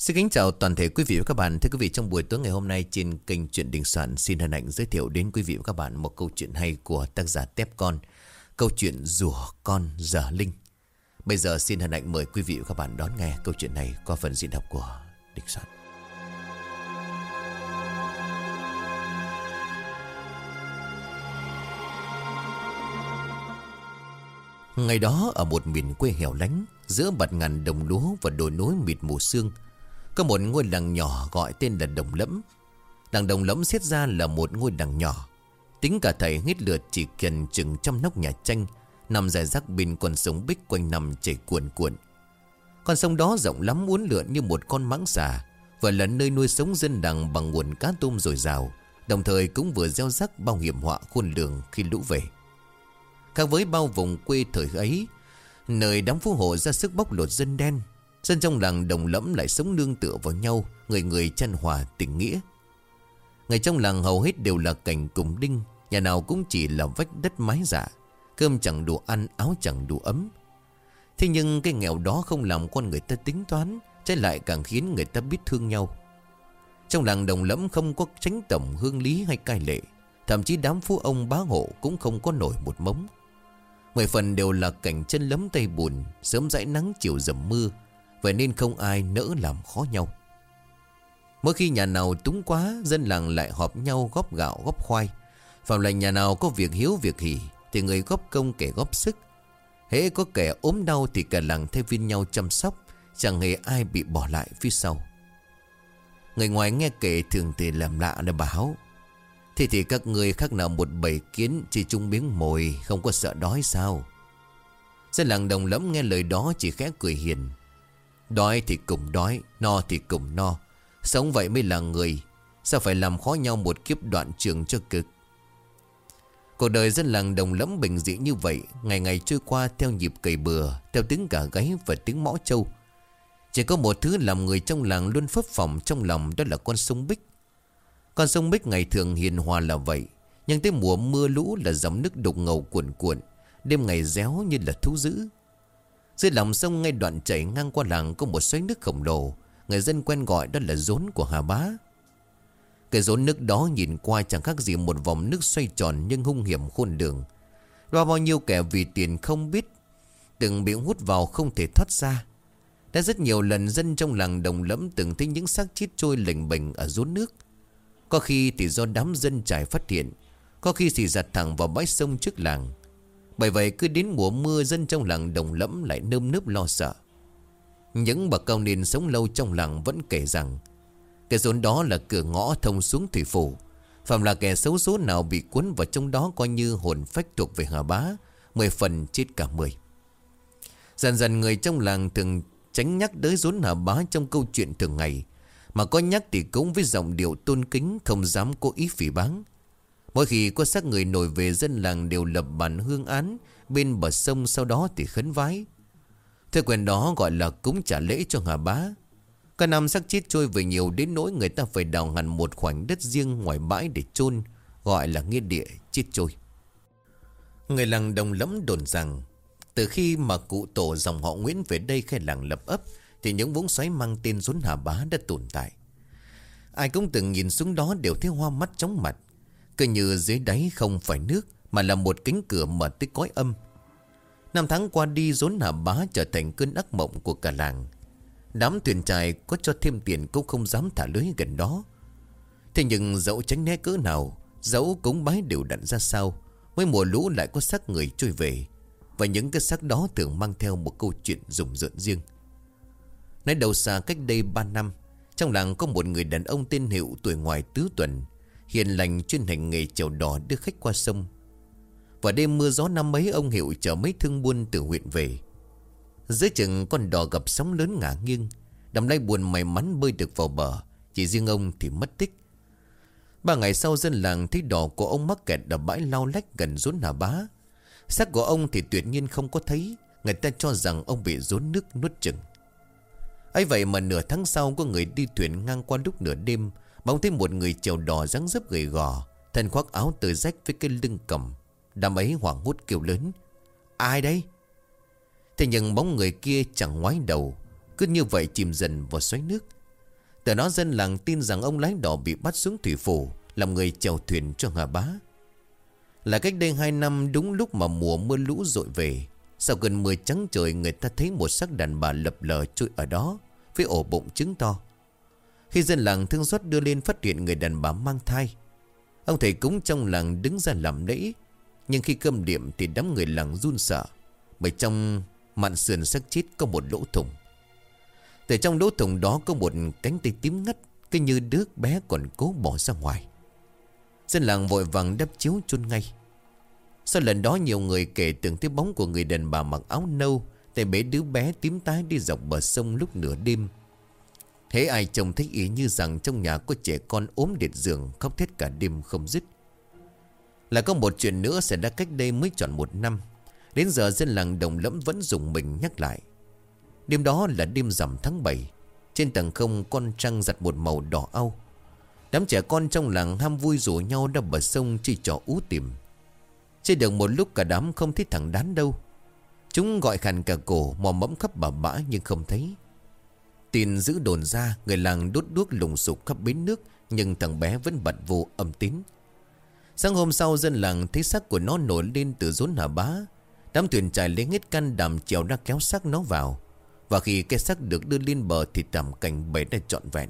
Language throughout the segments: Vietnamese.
Xin kính chào toàn thể quý vị và các bạn. Thưa quý vị, trong buổi tối ngày hôm nay trên kênh Chuyện Đình Soạn xin hân hạnh giới thiệu đến quý vị và các bạn một câu chuyện hay của tác giả Tép Con. Câu chuyện Rùa Con Giờ Linh. Bây giờ xin hân hạnh mời quý vị và các bạn đón nghe câu chuyện này qua phần diễn đọc của Đình Soạn. Ngày đó ở một miền quê hẻo lánh Giữa bạt ngàn đồng lúa và đồi núi mịt mù sương có một ngôi làng nhỏ gọi tên là Đồng Lẫm. Làng Đồng Lẫm xét ra là một ngôi làng nhỏ. Tính cả thầy hít lượt chỉ cần chừng trăm nóc nhà tranh, Nằm dài rác bên con sông Bích quanh nằm chảy cuồn cuộn. Con sông đó rộng lắm uốn lượn như một con mãng xà Và là nơi nuôi sống dân làng bằng nguồn cá tôm dồi dào, Đồng thời cũng vừa gieo rắc bao hiểm họa khôn lường khi lũ về. Khác với bao vùng quê thời ấy, Nơi đám phú hộ ra sức bóc lột dân đen Dân trong làng đồng lẫm lại sống nương tựa vào nhau, Người người chăn hòa tình nghĩa. Ngày trong làng hầu hết đều là cảnh cùng đinh, Nhà nào cũng chỉ là vách đất mái giả Cơm chẳng đủ ăn, áo chẳng đủ ấm. Thế nhưng cái nghèo đó không làm con người ta tính toán, Trái lại càng khiến người ta biết thương nhau. Trong làng đồng lẫm không có tránh tổng hương lý hay cai lệ, Thậm chí đám phú ông bá hộ cũng không có nổi một mống. Mười phần đều là cảnh chân lấm tay bùn, Sớm dãi nắng chiều dầm mưa Vậy nên không ai nỡ làm khó nhau. Mỗi khi nhà nào túng quá, Dân làng lại họp nhau góp gạo, góp khoai. Phạm là nhà nào có việc hiếu việc hỉ, Thì người góp công kẻ góp sức. Hễ có kẻ ốm đau Thì cả làng thay viên nhau chăm sóc, Chẳng hề ai bị bỏ lại phía sau. Người ngoài nghe kể thường thì làm lạ là báo. Thế thì các người khác nào một bầy kiến Chỉ chung biến mồi, Không có sợ đói sao? Dân làng đồng lẫm nghe lời đó Chỉ khẽ cười hiền. Đói thì cùng đói, No thì cùng no. Sống vậy mới là người. Sao phải làm khó nhau một kiếp đoạn trường cho cực? Cuộc đời dân làng đồng lẫm bình dị như vậy. Ngày ngày trôi qua theo nhịp cầy bừa, Theo tiếng cả gáy và tiếng mõ trâu. Chỉ có một thứ làm người trong làng luôn phấp phỏng trong lòng, Đó là con sông Bích. Con sông Bích ngày thường hiền hòa là vậy, Nhưng tới mùa mưa lũ là dòng nước đục ngầu cuộn cuộn. Đêm ngày réo như là thú dữ. Dưới lòng sông ngay đoạn chảy ngang qua làng Có một xoáy nước khổng lồ. Người dân quen gọi đó là rốn của Hà Bá. Cái rốn nước đó nhìn qua chẳng khác gì một vòng nước xoay tròn Nhưng hung hiểm khôn đường Và bao nhiêu kẻ vì tiền không biết, Từng bị hút vào không thể thoát ra. Đã rất nhiều lần dân trong làng đồng lẫm Từng thấy những xác chết trôi lềnh bềnh ở rốn nước. Có khi thì do đám dân trải phát hiện, Có khi thì giặt thẳng vào bãi sông trước làng. Bởi vậy cứ đến mùa mưa, Dân trong làng đồng lẫm lại nơm nớp lo sợ. Những bậc cao niên sống lâu trong làng vẫn kể rằng Cái rốn đó là cửa ngõ thông xuống thủy phủ. Phạm là kẻ xấu số nào bị cuốn vào trong đó Coi như hồn phách thuộc về Hà Bá, Mười phần chết cả mười. Dần dần người trong làng thường tránh nhắc tới rốn Hà Bá trong câu chuyện thường ngày, mà có nhắc thì cũng với giọng điệu tôn kính Không dám cố ý phỉ báng. Mỗi khi có xác người nổi về dân làng Đều lập bản hương án, Bên bờ sông sau đó thì khấn vái. Theo quyền đó gọi là cúng trả lễ cho Hà Bá. Cả năm xác chết trôi về nhiều đến nỗi người ta phải đào hẳn một khoảnh đất riêng ngoài bãi để chôn, Gọi là nghĩa địa chết trôi. Người làng đồng lẫm đồn rằng, Từ khi mà cụ tổ dòng họ Nguyễn về đây khai làng lập ấp, thì những vũng xoáy mang tên rốn Hà Bá đã tồn tại. Ai cũng từng nhìn xuống đó đều thấy hoa mắt chóng mặt. Cứ như dưới đáy không phải nước, Mà là một cánh cửa mở tới cõi âm. Năm tháng qua đi, rốn hạ Bá trở thành cơn ác mộng của cả làng. Đám thuyền trài có cho thêm tiền cũng không dám thả lưới gần đó. Thế nhưng dẫu tránh né cỡ nào, Dẫu cúng bái đều đặn ra sao Mới mùa lũ lại có xác người trôi về. Và những cái xác đó thường mang theo một câu chuyện rùng rợn riêng. Nói đầu xa cách đây 3 năm, Trong làng có một người đàn ông tên Hiệu tuổi ngoài tứ tuần. Hiền lành chuyên hành nghề chèo đò đưa khách qua sông. Và đêm mưa gió năm mấy ông Hiệu chở mấy thương buôn từ huyện về. Dưới chừng con đò gặp sóng lớn ngả nghiêng, Đầm lay buồn may mắn bơi được vào bờ, Chỉ riêng ông thì mất tích. Ba ngày sau, dân làng thấy đò của ông mắc kẹt ở bãi lau lách gần rốn Hà Bá. Xác của ông thì tuyệt nhiên không có thấy, Người ta cho rằng ông bị rốn nước nuốt chừng. Ấy vậy mà nửa tháng sau, có người đi thuyền ngang qua lúc nửa đêm Bóng thấy một người trèo đò dáng dấp gầy gò, Thân khoác áo tơi rách với cái lưng cầm. Đám ấy hoảng hốt kêu lớn, Ai đây? Thế nhưng bóng người kia chẳng ngoái đầu, Cứ như vậy chìm dần vào xoáy nước. Từ đó dân làng tin rằng ông lái đỏ bị bắt xuống thủy phủ, Làm người chèo thuyền cho Hà Bá. Là cách đây hai năm, đúng lúc mà mùa mưa lũ dội về, Sau gần mưa trắng trời người ta thấy một xác đàn bà lập lờ trôi ở đó, Với ổ bụng trứng to. Khi dân làng thương xót đưa lên phát hiện người đàn bà mang thai. Ông thầy cúng trong làng đứng ra làm lễ, Nhưng khi cơm điểm thì đám người làng run sợ, Bởi trong mạn sườn sắc chết có một lỗ thủng. Từ trong lỗ thủng đó có một cánh tay tím ngắt, Cứ như đứa bé còn cố bỏ ra ngoài. Dân làng vội vàng đắp chiếu chôn ngay. Sau lần đó nhiều người kể tưởng thấy bóng của người đàn bà mặc áo nâu Tại bế đứa bé tím tái đi dọc bờ sông lúc nửa đêm. Thế ai trông thấy ý như rằng trong nhà có trẻ con ốm liệt giường, khóc thét cả đêm không dứt. Là có một chuyện nữa xảy ra cách đây mới tròn một năm. Đến giờ dân làng đồng lẫm vẫn dùng mình nhắc lại. Đêm đó là đêm rằm tháng 7. Trên tầng không, con trăng giặt một màu đỏ au. Đám trẻ con trong làng ham vui rủ nhau đập bờ sông chỉ trò ú tìm. Trên đường một lúc cả đám không thấy thằng đán đâu. Chúng gọi khàn cả cổ, mò mẫm khắp bà bã nhưng không thấy. Tin giữ đồn ra, Người làng đốt đuốc lùng sục khắp bến nước, Nhưng thằng bé vẫn bật vô âm tín. Sáng hôm sau, dân làng thấy xác của nó nổi lên từ rốn hà bá. Đám thuyền trải lấy hết căn đàm chèo ra kéo xác nó vào. Và khi cái xác được đưa lên bờ thì tầm cảnh bể đã trọn vẹn.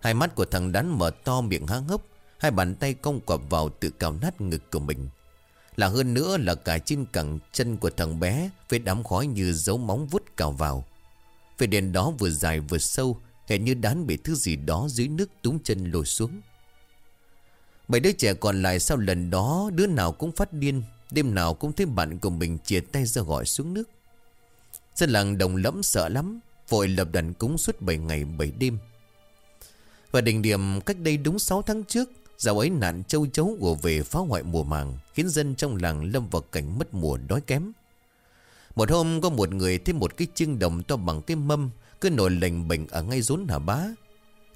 Hai mắt của thằng đán mở to miệng há hốc, Hai bàn tay cong quặp vào tự cào nát ngực của mình. Là hơn nữa là cả trên cẳng chân của thằng bé Với đám khói như dấu móng vút cào vào. Về đèn đó vừa dài vừa sâu Hẹn như đán bị thứ gì đó dưới nước túng chân lồi xuống. Bảy đứa trẻ còn lại sau lần đó, Đứa nào cũng phát điên, Đêm nào cũng thấy bạn của mình chia tay ra gọi xuống nước. Dân làng đồng lẫm sợ lắm, Vội lập đàn cúng suốt 7 ngày 7 đêm. Và đỉnh điểm cách đây đúng 6 tháng trước, Dạo ấy nạn châu chấu của về phá hoại mùa màng, Khiến dân trong làng lâm vào cảnh mất mùa đói kém. Một hôm có một người thấy một cái chiêng đồng to bằng cái mâm, Cứ nổi lềnh bệnh ở ngay rốn hà bá.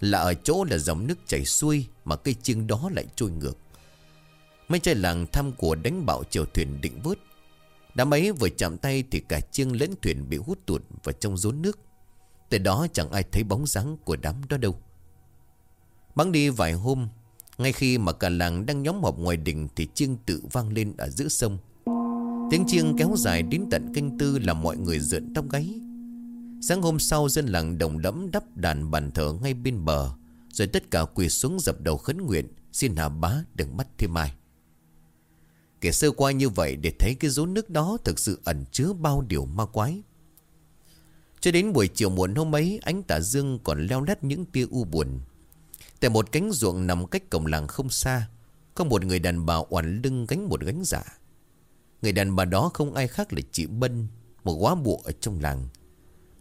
Là ở chỗ là dòng nước chảy xuôi Mà cây chiêng đó lại trôi ngược. Mấy trai làng thăm của đánh bạo chiều thuyền định vớt. Đám ấy vừa chạm tay thì cả chiêng lẫn thuyền bị hút tuột vào trong rốn nước. Từ đó chẳng ai thấy bóng dáng của đám đó đâu. Bắn đi vài hôm, Ngay khi mà cả làng đang nhóm họp ngoài đình Thì chiêng tự vang lên ở giữa sông. Tiếng chiêng kéo dài đến tận canh tư Làm mọi người rợn tóc gáy Sáng hôm sau dân làng đồng đẫm đắp đàn bàn thờ ngay bên bờ Rồi tất cả quỳ xuống dập đầu khấn nguyện Xin Hà Bá đừng mất thêm ai Kể sơ qua như vậy để thấy cái rốn nước đó thực sự ẩn chứa bao điều ma quái. Cho đến buổi chiều muộn hôm ấy, ánh tà dương còn leo lét những tia u buồn. Tại một cánh ruộng nằm cách cổng làng không xa, có một người đàn bà oản lưng gánh một gánh giả. Người đàn bà đó không ai khác là chị Bân, một quá bụa ở trong làng.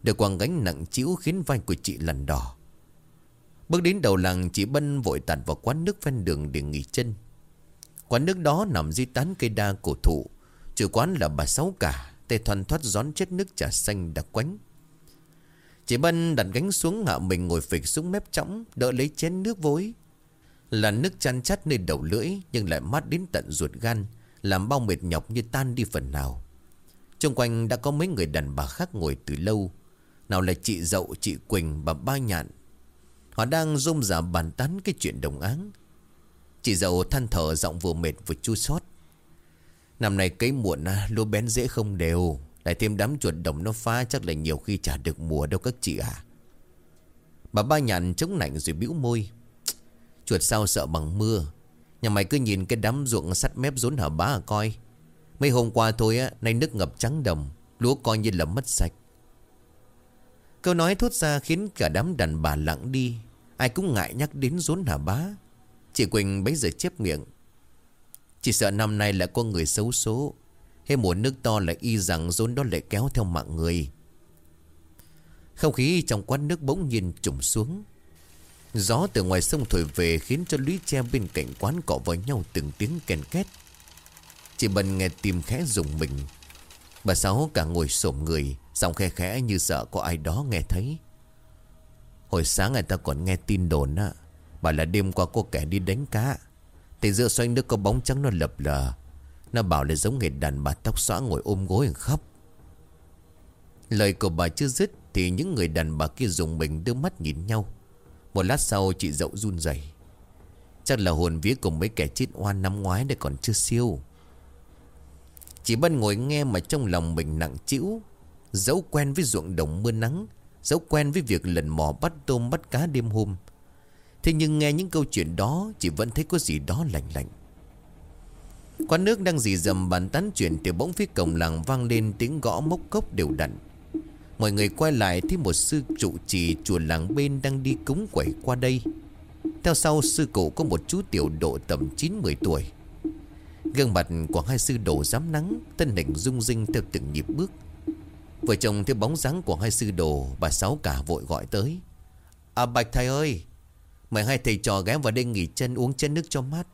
Được quàng gánh nặng chiếu khiến vai của chị lằn đỏ. Bước đến đầu làng chị Bân vội tạt vào quán nước ven đường để nghỉ chân. Quán nước đó nằm dưới tán cây đa cổ thụ Chủ quán là bà Sáu Cả Tay thoăn thoát gión chết nước trà xanh đặc quánh Chị Bân đặt gánh xuống hạ mình ngồi phịch xuống mép trống Đỡ lấy chén nước vối Là nước chăn chắt nơi đầu lưỡi Nhưng lại mát đến tận ruột gan làm bao mệt nhọc như tan đi phần nào. Trong quanh đã có mấy người đàn bà khác ngồi từ lâu. Nào là chị Dậu, chị Quỳnh, bà Ba Nhạn. Họ đang rôm rả bàn tán cái chuyện đồng áng. Chị dậu than thở giọng vừa mệt vừa chua xót. Năm nay cấy muộn à, lúa bén dễ không đều. Lại thêm đám chuột đồng nó phá chắc là nhiều khi trả được mùa đâu các chị à Bà ba nhàn chống nạnh rồi bĩu môi. Chuột sao sợ bằng mưa. Nhà mày cứ nhìn cái đám ruộng sắt mép rốn hở bá à coi. Mấy hôm qua thôi á, Nay nước ngập trắng đồng, Lúa coi như là mất sạch. Câu nói thốt ra khiến cả đám đàn bà lặng đi, Ai cũng ngại nhắc đến rốn hả bá. Chị Quỳnh bấy giờ chép miệng, Chỉ sợ năm nay lại có người xấu số hay mùa nước to lại y rằng rốn đó lại kéo theo mạng người. Không khí trong quán nước bỗng nhiên trùng xuống. Gió từ ngoài sông thổi về khiến cho lũy tre bên cạnh quán cọ vào nhau từng tiếng kèn két. Chị Bần nghe tim khẽ rùng mình. Bà Sáu cả ngồi xổm người, Giọng khe khẽ như sợ có ai đó nghe thấy. Hồi sáng người ta còn nghe tin đồn á bà là đêm qua cô kẻ đi đánh cá. Thì giữa xoanh nước có bóng trắng nó lập lờ. Nó bảo là giống người đàn bà tóc xóa ngồi ôm gối khóc. Lời của bà chưa dứt Thì những người đàn bà kia dùng mình đưa mắt nhìn nhau. Một lát sau chị dậu run rẩy. Chắc là hồn vía cùng mấy kẻ chết oan năm ngoái để còn chưa siêu. Chị Bân ngồi nghe mà trong lòng mình nặng chịu Dẫu quen với ruộng đồng mưa nắng Dẫu quen với việc lần mò bắt tôm bắt cá đêm hôm. Thế nhưng nghe những câu chuyện đó, Chị vẫn thấy có gì đó lạnh lạnh. Quán nước đang dì dầm bàn tán chuyện Thì bỗng phía cổng làng vang lên tiếng gõ mốc cốc đều đặn. Mọi người quay lại thấy một sư trụ trì chùa làng bên đang đi cúng quẩy qua đây. Theo sau, sư cụ có một chú tiểu độ tầm 9-10 tuổi. Gương mặt của hai sư đồ dám nắng, Thân hình rung rinh theo từng nhịp bước. Vợ chồng theo bóng dáng của hai sư đồ, Bà Sáu cả vội gọi tới. À Bạch thầy ơi, Mời hai thầy trò ghé vào đây nghỉ chân uống chân nước cho mát.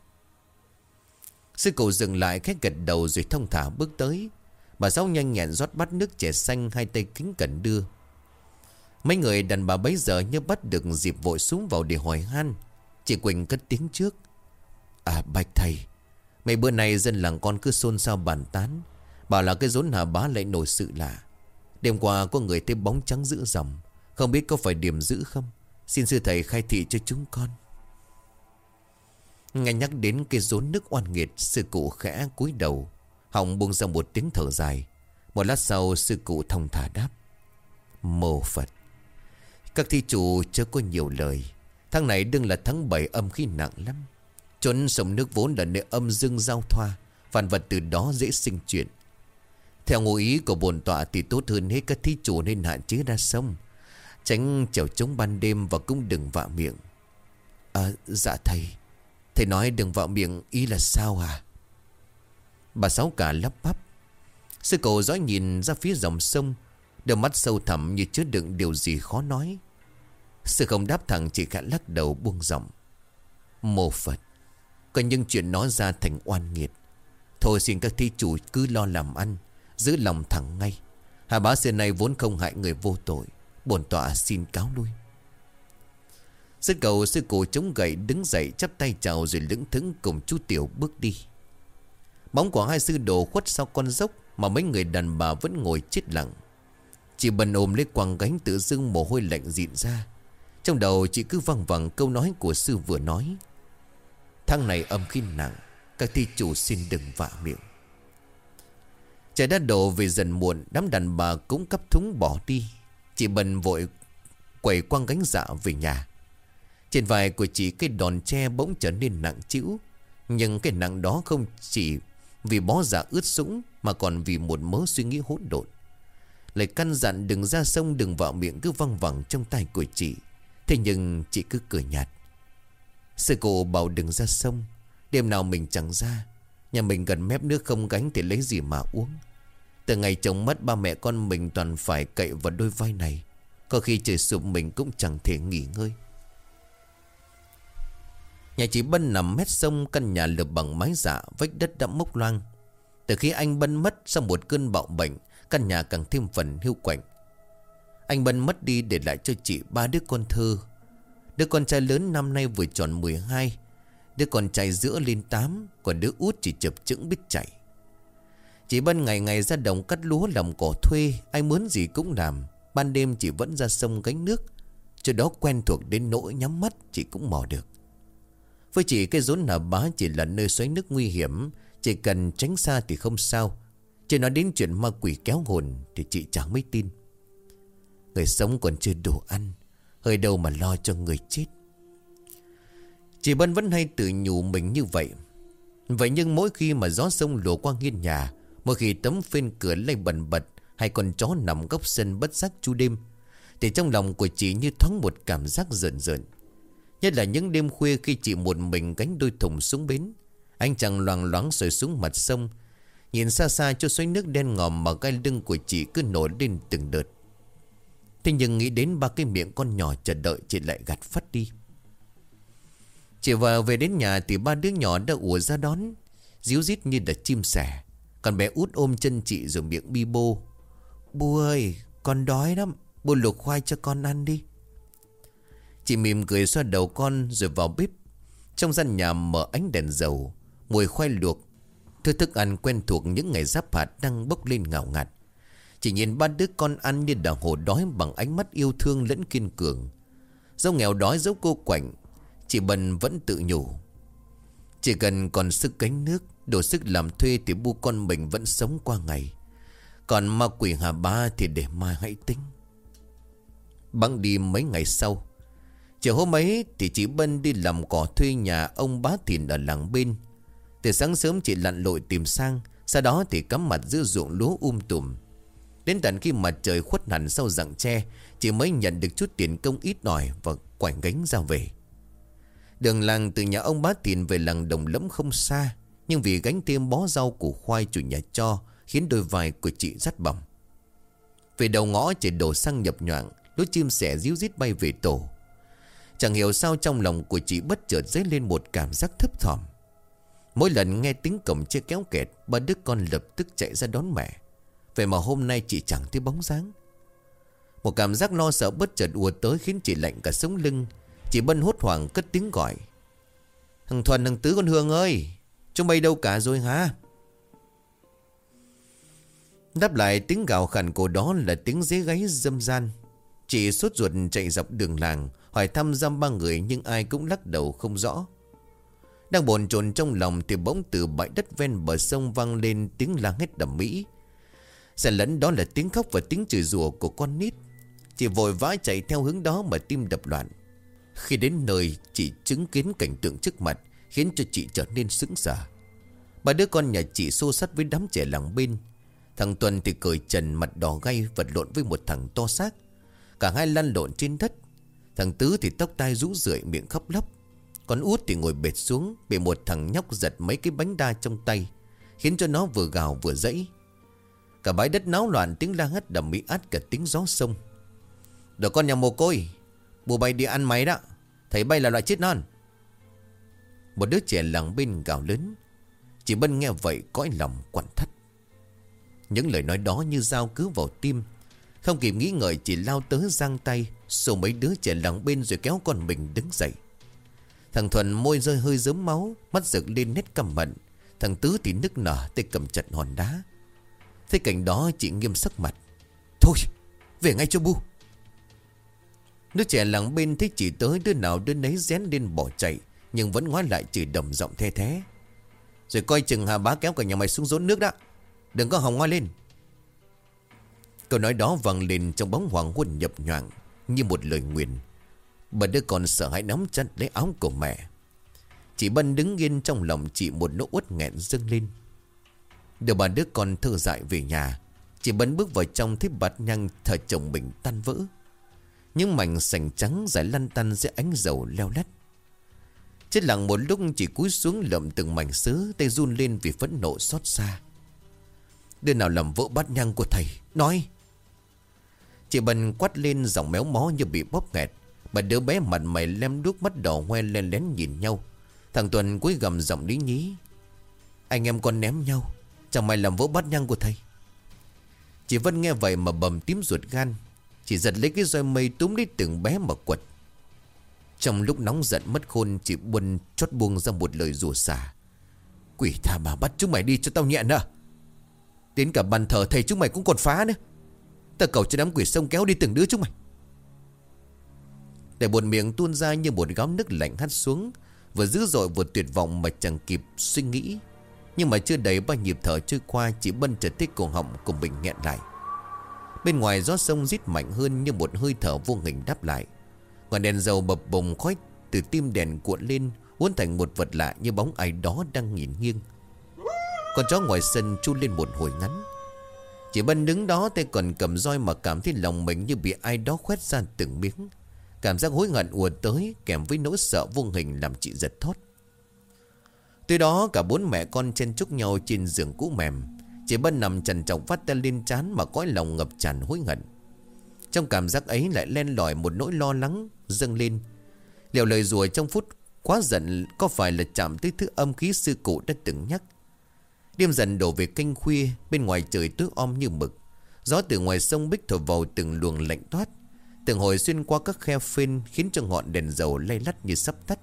Sư cụ dừng lại khách gật đầu rồi thông thả bước tới. Bà Sáu nhanh nhẹn rót bát nước trẻ xanh Hai tay kính cẩn đưa. Mấy người đàn bà bấy giờ như bắt được dịp vội xuống vào để hỏi han. Chị Quỳnh cất tiếng trước. À bạch thầy, Mấy bữa nay dân làng con cứ xôn xao bàn tán, Bảo là cái rốn hà bá lại nổi sự lạ. Đêm qua có người thấy bóng trắng giữ dòng, Không biết có phải điểm giữ không? Xin sư thầy khai thị cho chúng con. Nghe nhắc đến cái rốn nước oan nghiệt, Sư cụ khẽ cúi đầu. Họng buông ra một tiếng thở dài. Một lát sau, sư cụ thông thả đáp. Mô Phật, Các thi chủ chưa có nhiều lời. Tháng này đừng là tháng 7 âm khí nặng lắm. Chốn sông nước vốn là nơi âm dương giao thoa Phản vật từ đó dễ sinh chuyện. Theo ngụ ý của bồn tọa Thì tốt hơn hết các thi chủ nên hạn chế ra sông, Tránh chèo trống ban đêm Và cũng đừng vạ miệng. À dạ thầy. Thầy nói đừng vạ miệng, ý là sao à Bà Sáu cả lắp bắp. Sư cậu dõi nhìn ra phía dòng sông, Đôi mắt sâu thẳm như chứa đựng điều gì khó nói. Sư không đáp thẳng, chỉ khẽ lắc đầu buông giọng. Mô Phật, Có những chuyện nói ra thành oan nghiệt. Thôi xin các thi chủ cứ lo làm ăn, Giữ lòng thẳng ngay. Hà bá xưa này vốn không hại người vô tội, bổn tọa xin cáo lui. Sư cầu sư cổ chống gậy đứng dậy, chắp tay chào rồi lững thững cùng chú Tiểu bước đi. Bóng của hai sư đồ khuất sau con dốc Mà mấy người đàn bà vẫn ngồi chết lặng. Chị bần ôm lấy quàng gánh tự dưng mồ hôi lạnh dịn ra. Trong đầu chị cứ văng vẳng câu nói của sư vừa nói. Thang này âm khi nặng, Các thi chủ xin đừng vạ miệng. Trời đã đổ về dần muộn, Đám đàn bà cũng cắp thúng bỏ đi. Chị bần vội quẩy quăng gánh dạ về nhà. Trên vai của chị cái đòn tre bỗng trở nên nặng chịu Nhưng cái nặng đó không chỉ vì bó giả dạ ướt sũng Mà còn vì một mớ suy nghĩ hỗn độn. Lời căn dặn đừng ra sông, Đừng vào miệng cứ văng vẳng trong tay của chị. Thế nhưng chị cứ cười nhạt. Sư cô bảo đừng ra sông, Đêm nào mình chẳng ra. Nhà mình gần mép nước không gánh Thì lấy gì mà uống. Từ ngày chồng mất, ba mẹ con mình toàn phải cậy vào đôi vai này. Có khi trời sụp mình cũng chẳng thể nghỉ ngơi. Nhà chị Bân nằm mét sông, Căn nhà lợp bằng mái dạ Vách đất đã mốc loang. Từ khi anh Bân mất sau một cơn bạo bệnh, Căn nhà càng thêm phần hưu quạnh. Anh Bân mất đi để lại cho chị ba đứa con thơ. Đứa con trai lớn năm nay vừa tròn 12 Đứa con trai giữa lên 8 Còn đứa út chỉ chập chững biết chạy. Chị Bân ngày ngày ra đồng cắt lúa làm cỏ thuê, Ai muốn gì cũng làm. Ban đêm chị vẫn ra sông gánh nước, Cho đó quen thuộc đến nỗi nhắm mắt, chị cũng mò được với chị, cái rốn nở bá chỉ là nơi xoáy nước nguy hiểm. Chỉ cần tránh xa thì không sao. Chỉ nói đến chuyện ma quỷ kéo hồn Thì chị chẳng mấy tin. Người sống còn chưa đủ ăn, Hơi đâu mà lo cho người chết. Chị Bân vẫn hay tự nhủ mình như vậy. Vậy nhưng mỗi khi mà gió sông lùa qua nghiên nhà, Mỗi khi tấm phên cửa lay bần bật Hay con chó nằm góc sân bất giác chu đêm, Thì trong lòng của chị như thoáng một cảm giác rợn rợn. Nhất là những đêm khuya khi chị một mình gánh đôi thùng xuống bến. Anh chàng loàng loáng rời xuống mặt sông, Nhìn xa xa cho xoáy nước đen ngòm mà gai lưng của chị cứ nổi lên từng đợt. Thế nhưng nghĩ đến ba cái miệng con nhỏ chờ đợi chị lại gạt phát đi. Chị vào về đến nhà thì ba đứa nhỏ đã ùa ra đón, Díu dít như là chim sẻ. Còn bé út ôm chân chị rồi miệng bi bô. Bố ơi, con đói lắm, Bố luộc khoai cho con ăn đi. Chị mỉm cười xoa đầu con rồi vào bếp. Trong gian nhà mở ánh đèn dầu Mùi khoai luộc. Thứ thức ăn quen thuộc những ngày giáp hạt đang bốc lên ngào ngạt. Chỉ nhìn ba đứa con ăn như đã hồ đói bằng ánh mắt yêu thương lẫn kiên cường. Dẫu nghèo đói dẫu cô quạnh, Chị Bần vẫn tự nhủ. Chỉ cần còn sức cánh nước, Đủ sức làm thuê thì bu con mình vẫn sống qua ngày. Còn ma quỷ Hà Ba thì để mai hãy tính. Băng đi mấy ngày sau Chiều hôm ấy thì chị Bân đi làm cỏ thuê nhà ông bá thìn ở làng bên. Từ sáng sớm chị lặn lội tìm sang, Sau đó thì cắm mặt giữa ruộng lúa um tùm. Đến tận khi mặt trời khuất hẳn sau rặng tre, Chị mới nhận được chút tiền công ít ỏi Và quảnh gánh ra về. Đường làng từ nhà ông bá Thìn về làng đồng lẫm không xa, Nhưng vì gánh thêm bó rau củ khoai chủ nhà cho, Khiến đôi vai của chị rắt bỏng. Về đầu ngõ chỉ đổ xăng nhập nhoạng, Lũ chim sẻ díu dít bay về tổ. Chẳng hiểu sao trong lòng của chị bất chợt dấy lên một cảm giác thấp thỏm. Mỗi lần nghe tiếng cổng chưa kéo kẹt Ba đứa con lập tức chạy ra đón mẹ. Vậy mà hôm nay chị chẳng thấy bóng dáng. Một cảm giác lo sợ bất chợt ùa tới Khiến chị lạnh cả sống lưng. Chị Bân hốt hoảng cất tiếng gọi. Thằng Thuần, thằng Tứ con Hương ơi, Chúng bay đâu cả rồi hả? Đáp lại tiếng gào khẳng cổ đó là tiếng dế gáy dâm gian. Chị sốt ruột chạy dọc đường làng Hỏi thăm giam ba người nhưng ai cũng lắc đầu không rõ. Đang bồn chồn trong lòng thì bỗng từ bãi đất ven bờ sông vang lên tiếng la hét đầm mỹ. Sẽ lẫn đó là tiếng khóc và tiếng chửi rủa của con nít. Chị vội vã chạy theo hướng đó mà tim đập loạn. Khi đến nơi, chị chứng kiến cảnh tượng trước mặt, Khiến cho chị trở nên sững sờ. Ba đứa con nhà chị xô sắt với đám trẻ làng bên. Thằng Tuần thì cởi trần, mặt đỏ gay, vật lộn với một thằng to xác. Cả hai lăn lộn trên đất. Thằng Tứ thì tóc tai rũ rượi, miệng khóc lóc. Còn út thì ngồi bệt xuống, Bị một thằng nhóc giật mấy cái bánh đa trong tay, Khiến cho nó vừa gào vừa dẫy Cả bãi đất náo loạn, tiếng la hét đầm mỹ át cả tiếng gió sông. Đồ con nhà mồ côi, Bùa bay đi ăn máy đó. Thấy bay là loại chết non. Một đứa trẻ làng bên gào lớn. Chỉ Bân nghe vậy cõi lòng quặn thắt. Những lời nói đó như dao cứ vào tim. Không kịp nghĩ ngợi chỉ lao tới giang tay Xô mấy đứa trẻ làng bên rồi kéo con mình đứng dậy. Thằng Thuần môi rơi hơi dớm máu, Mắt rực lên nét căm mận Thằng Tứ thì nức nở, tay cầm chặt hòn đá. Thấy cảnh đó, chị nghiêm sắc mặt. Thôi, về ngay cho bu. Đứa trẻ làng bên thấy chị tới, đứa nào đứa nấy rén lên bỏ chạy, Nhưng vẫn ngoái lại chửi đầm giọng the thế Rồi coi chừng hà bá kéo cả nhà mày xuống rốn nước đó Đừng có hòng ngoa lên. Câu nói đó vang lên trong bóng hoàng hôn nhập nhoạng. Như một lời nguyền. Bà đứa con sợ hãi nắm chặt lấy áo của mẹ. Chị Bân đứng yên trong lòng chị một nỗi uất nghẹn dâng lên. Đưa bà đứa con thơ dại về nhà, Chị Bân bước vào trong thấy bát nhang thờ chồng mình tan vỡ. Những mảnh sành trắng dài lăn tăn dưới ánh dầu leo lét. Chết lặng một lúc chỉ cúi xuống lượm từng mảnh sứ Tay run lên vì phẫn nộ xót xa. Đứa nào làm vỡ bát nhang của thầy? Nói! Chị Bần quát lên giọng méo mó như bị bóp nghẹt. Bà đứa bé mặt mày lem đuốc mắt đỏ hoe lên lén nhìn nhau. Thằng Tuần cúi gầm giọng lý nhí. Anh em con ném nhau, Chẳng may làm vỡ bát nhang của thầy. Chị Vân nghe vậy mà bầm tím ruột gan. Chị giật lấy cái roi mây túm lấy từng bé mà quật. Trong lúc nóng giận mất khôn, Chị Buân chót buông ra một lời rủa xả. Quỷ tha mà bắt chúng mày đi cho tao nhẹ nữa à. Đến cả bàn thờ thầy chúng mày cũng còn phá nữa. Ta cầu cho đám quỷ sông kéo đi từng đứa chúng mày. Để buồn miệng tuôn ra như một gáo nước lạnh hắt xuống, Vừa dữ dội vừa tuyệt vọng mà chẳng kịp suy nghĩ. Nhưng mà chưa đầy ba nhịp thở trôi qua, Chỉ bân trở thích cổ họng cùng mình nghẹn lại. Bên ngoài gió sông rít mạnh hơn Như một hơi thở vô hình đáp lại. Ngọn đèn dầu bập bùng khói Từ tim đèn cuộn lên, Uốn thành một vật lạ như bóng ai đó đang nhìn nghiêng. Con chó ngoài sân chu lên một hồi ngắn. Chỉ bân đứng đó tay còn cầm roi mà cảm thấy lòng mình như bị ai đó khoét ra từng miếng Cảm giác hối hận ùa tới, kèm với nỗi sợ vô hình làm chị giật thót. Từ đó cả bốn mẹ con chen chúc nhau trên giường cũ mềm. Chị Bân nằm trần trọng phát tay lên chán mà cõi lòng ngập tràn hối hận. Trong cảm giác ấy lại len lỏi một nỗi lo lắng dâng lên. Liệu lời rùa trong phút quá giận có phải là chạm tới thứ âm khí sư cụ đã từng nhắc. Đêm dần đổ về canh khuya, bên ngoài trời tối om như mực. Gió từ ngoài sông Bích thổi vào từng luồng lạnh toát. Từng hồi xuyên qua các khe phên Khiến cho ngọn đèn dầu lay lắt như sắp tắt.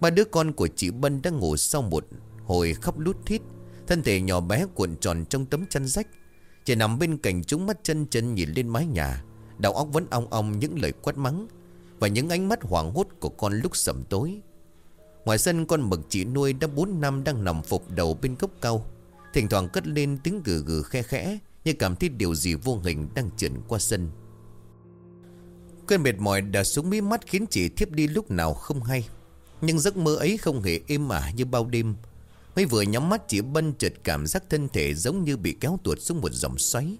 Ba đứa con của chị Bân đang ngủ sau một hồi khóc lút thít. Thân thể nhỏ bé cuộn tròn trong tấm chăn rách. Chỉ nằm bên cạnh chúng mắt chân chân nhìn lên mái nhà. Đầu óc vẫn ong ong những lời quát mắng. Và những ánh mắt hoảng hốt của con lúc sầm tối. Ngoài sân con mực chị nuôi đã 4 năm đang nằm phục đầu bên gốc cao. Thỉnh thoảng cất lên tiếng gừ gừ khe khẽ Như cảm thấy điều gì vô hình đang chuyển qua sân. Cơn mệt mỏi đã xuống mí mắt khiến chị thiếp đi lúc nào không hay. Nhưng giấc mơ ấy không hề êm ả như bao đêm. Mới vừa nhắm mắt chị Bân chợt cảm giác thân thể giống như bị kéo tuột xuống một dòng xoáy.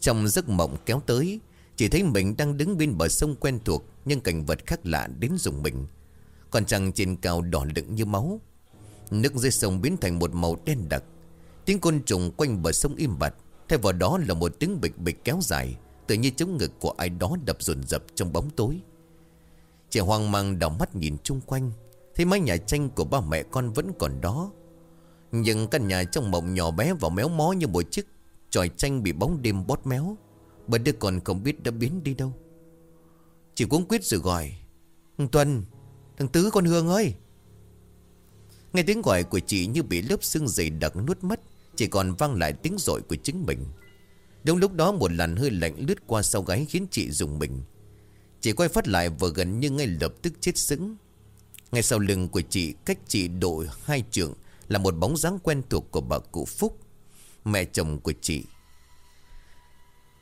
Trong giấc mộng kéo tới, chị thấy mình đang đứng bên bờ sông quen thuộc Nhưng cảnh vật khác lạ đến dùng mình. Còn trăng trên cao đỏ đựng như máu. Nước dưới sông biến thành một màu đen đặc. Tiếng côn trùng quanh bờ sông im bặt. Thay vào đó là một tiếng bịch bịch kéo dài Tự như chống ngực của ai đó đập dồn dập trong bóng tối. Trẻ hoang mang đỏ mắt nhìn chung quanh, Thấy mái nhà tranh của ba mẹ con vẫn còn đó. Nhưng căn nhà trong mộng nhỏ bé và méo mó như một chiếc Tròi tranh bị bóng đêm bót méo. Bởi đứa còn không biết đã biến đi đâu. Chị cuống quyết rồi gọi, tuân Thằng Tứ con Hương ơi. Nghe tiếng gọi của chị như bị lớp xương dày đặc nuốt mất, Chỉ còn vang lại tiếng rội của chính mình. Đúng lúc đó một làn hơi lạnh lướt qua sau gáy khiến chị dùng mình. Chị quay phát lại vừa gần như ngay lập tức chết sững. Ngay sau lưng của chị, cách chị độ hai trượng Là một bóng dáng quen thuộc của bà cụ Phúc, Mẹ chồng của chị.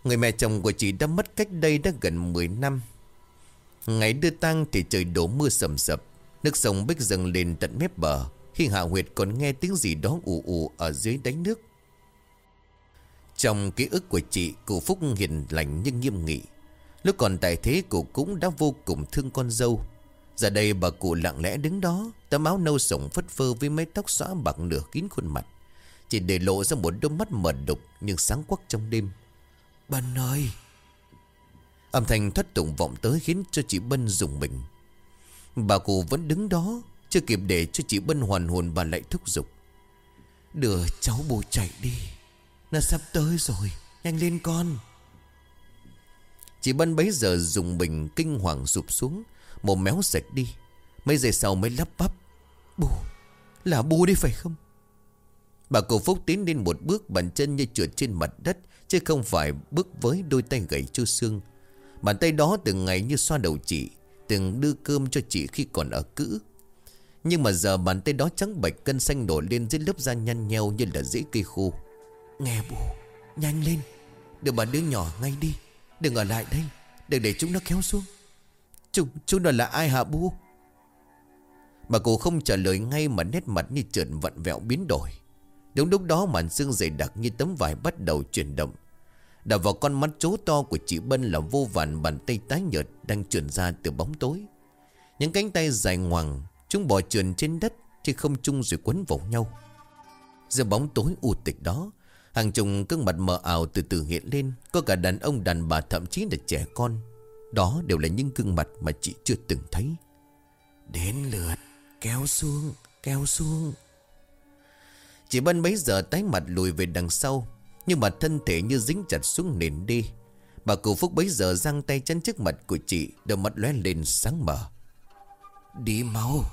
Người mẹ chồng của chị đã mất cách đây đã gần 10 năm. Ngày đưa tang thì trời đổ mưa sầm sập. Nước sông bích dâng lên tận mép bờ. Khi Hạ Huyệt còn nghe tiếng gì đó ù ù ở dưới đáy nước. Trong ký ức của chị, Cụ Phúc hiền lành nhưng nghiêm nghị. Lúc còn tại thế, cụ cũng đã vô cùng thương con dâu. Giờ đây bà cụ lặng lẽ đứng đó, Tấm áo nâu sổng phất phơ với mái tóc xóa bạc nửa kín khuôn mặt. Chỉ để lộ ra một đôi mắt mờ đục Nhưng sáng quắc trong đêm. Bà ơi Âm thanh thất tụng vọng tới khiến cho chị Bân dùng mình. Bà cụ vẫn đứng đó, Chưa kịp để cho chị Bân hoàn hồn bà lại thúc giục. Đưa cháu bù chạy đi, Nó sắp tới rồi, Nhanh lên con. Chị Bân bấy giờ dùng bình kinh hoàng sụp xuống Một méo sạch đi. Mấy giây sau mới lắp bắp Bù Là bù đi phải không? Bà cụ Phúc tiến lên một bước Bàn chân như trượt trên mặt đất, Chứ không phải bước với đôi tay gầy chu xương. Bàn tay đó từng ngày như xoa đầu chị Từng đưa cơm cho chị khi còn ở cữ. Nhưng mà giờ bàn tay đó trắng bạch cân xanh nổi lên dưới lớp da nhăn nheo như là dễ cây khô. Nghe bù Nhanh lên. Đưa bà đứa nhỏ ngay đi. Đừng ở lại đây. Đừng để chúng nó kéo xuống. Chúng, chúng nó là ai hả bu Bà cụ không trả lời ngay mà nét mặt như trượt vặn vẹo biến đổi. Đúng lúc đó màn xương dày đặc như tấm vải bắt đầu chuyển động. Đập vào con mắt chố to của chị Bân là vô vàn bàn tay tái nhợt đang trườn ra từ bóng tối. Những cánh tay dài ngoằng Chúng bò trườn trên đất Chứ không chung rồi quấn vào nhau. Giữa bóng tối u tịch đó Hàng chục gương mặt mờ ảo từ từ hiện lên. Có cả đàn ông đàn bà thậm chí là trẻ con. Đó đều là những gương mặt mà chị chưa từng thấy. Đến lượt Kéo xuống Kéo xuống. Chị Bân bấy giờ tái mặt lùi về đằng sau nhưng mà thân thể như dính chặt xuống nền đi. Bà cụ Phúc bấy giờ giang tay chân trước mặt của chị, Đôi mắt lóe lên sáng mở Đi mau,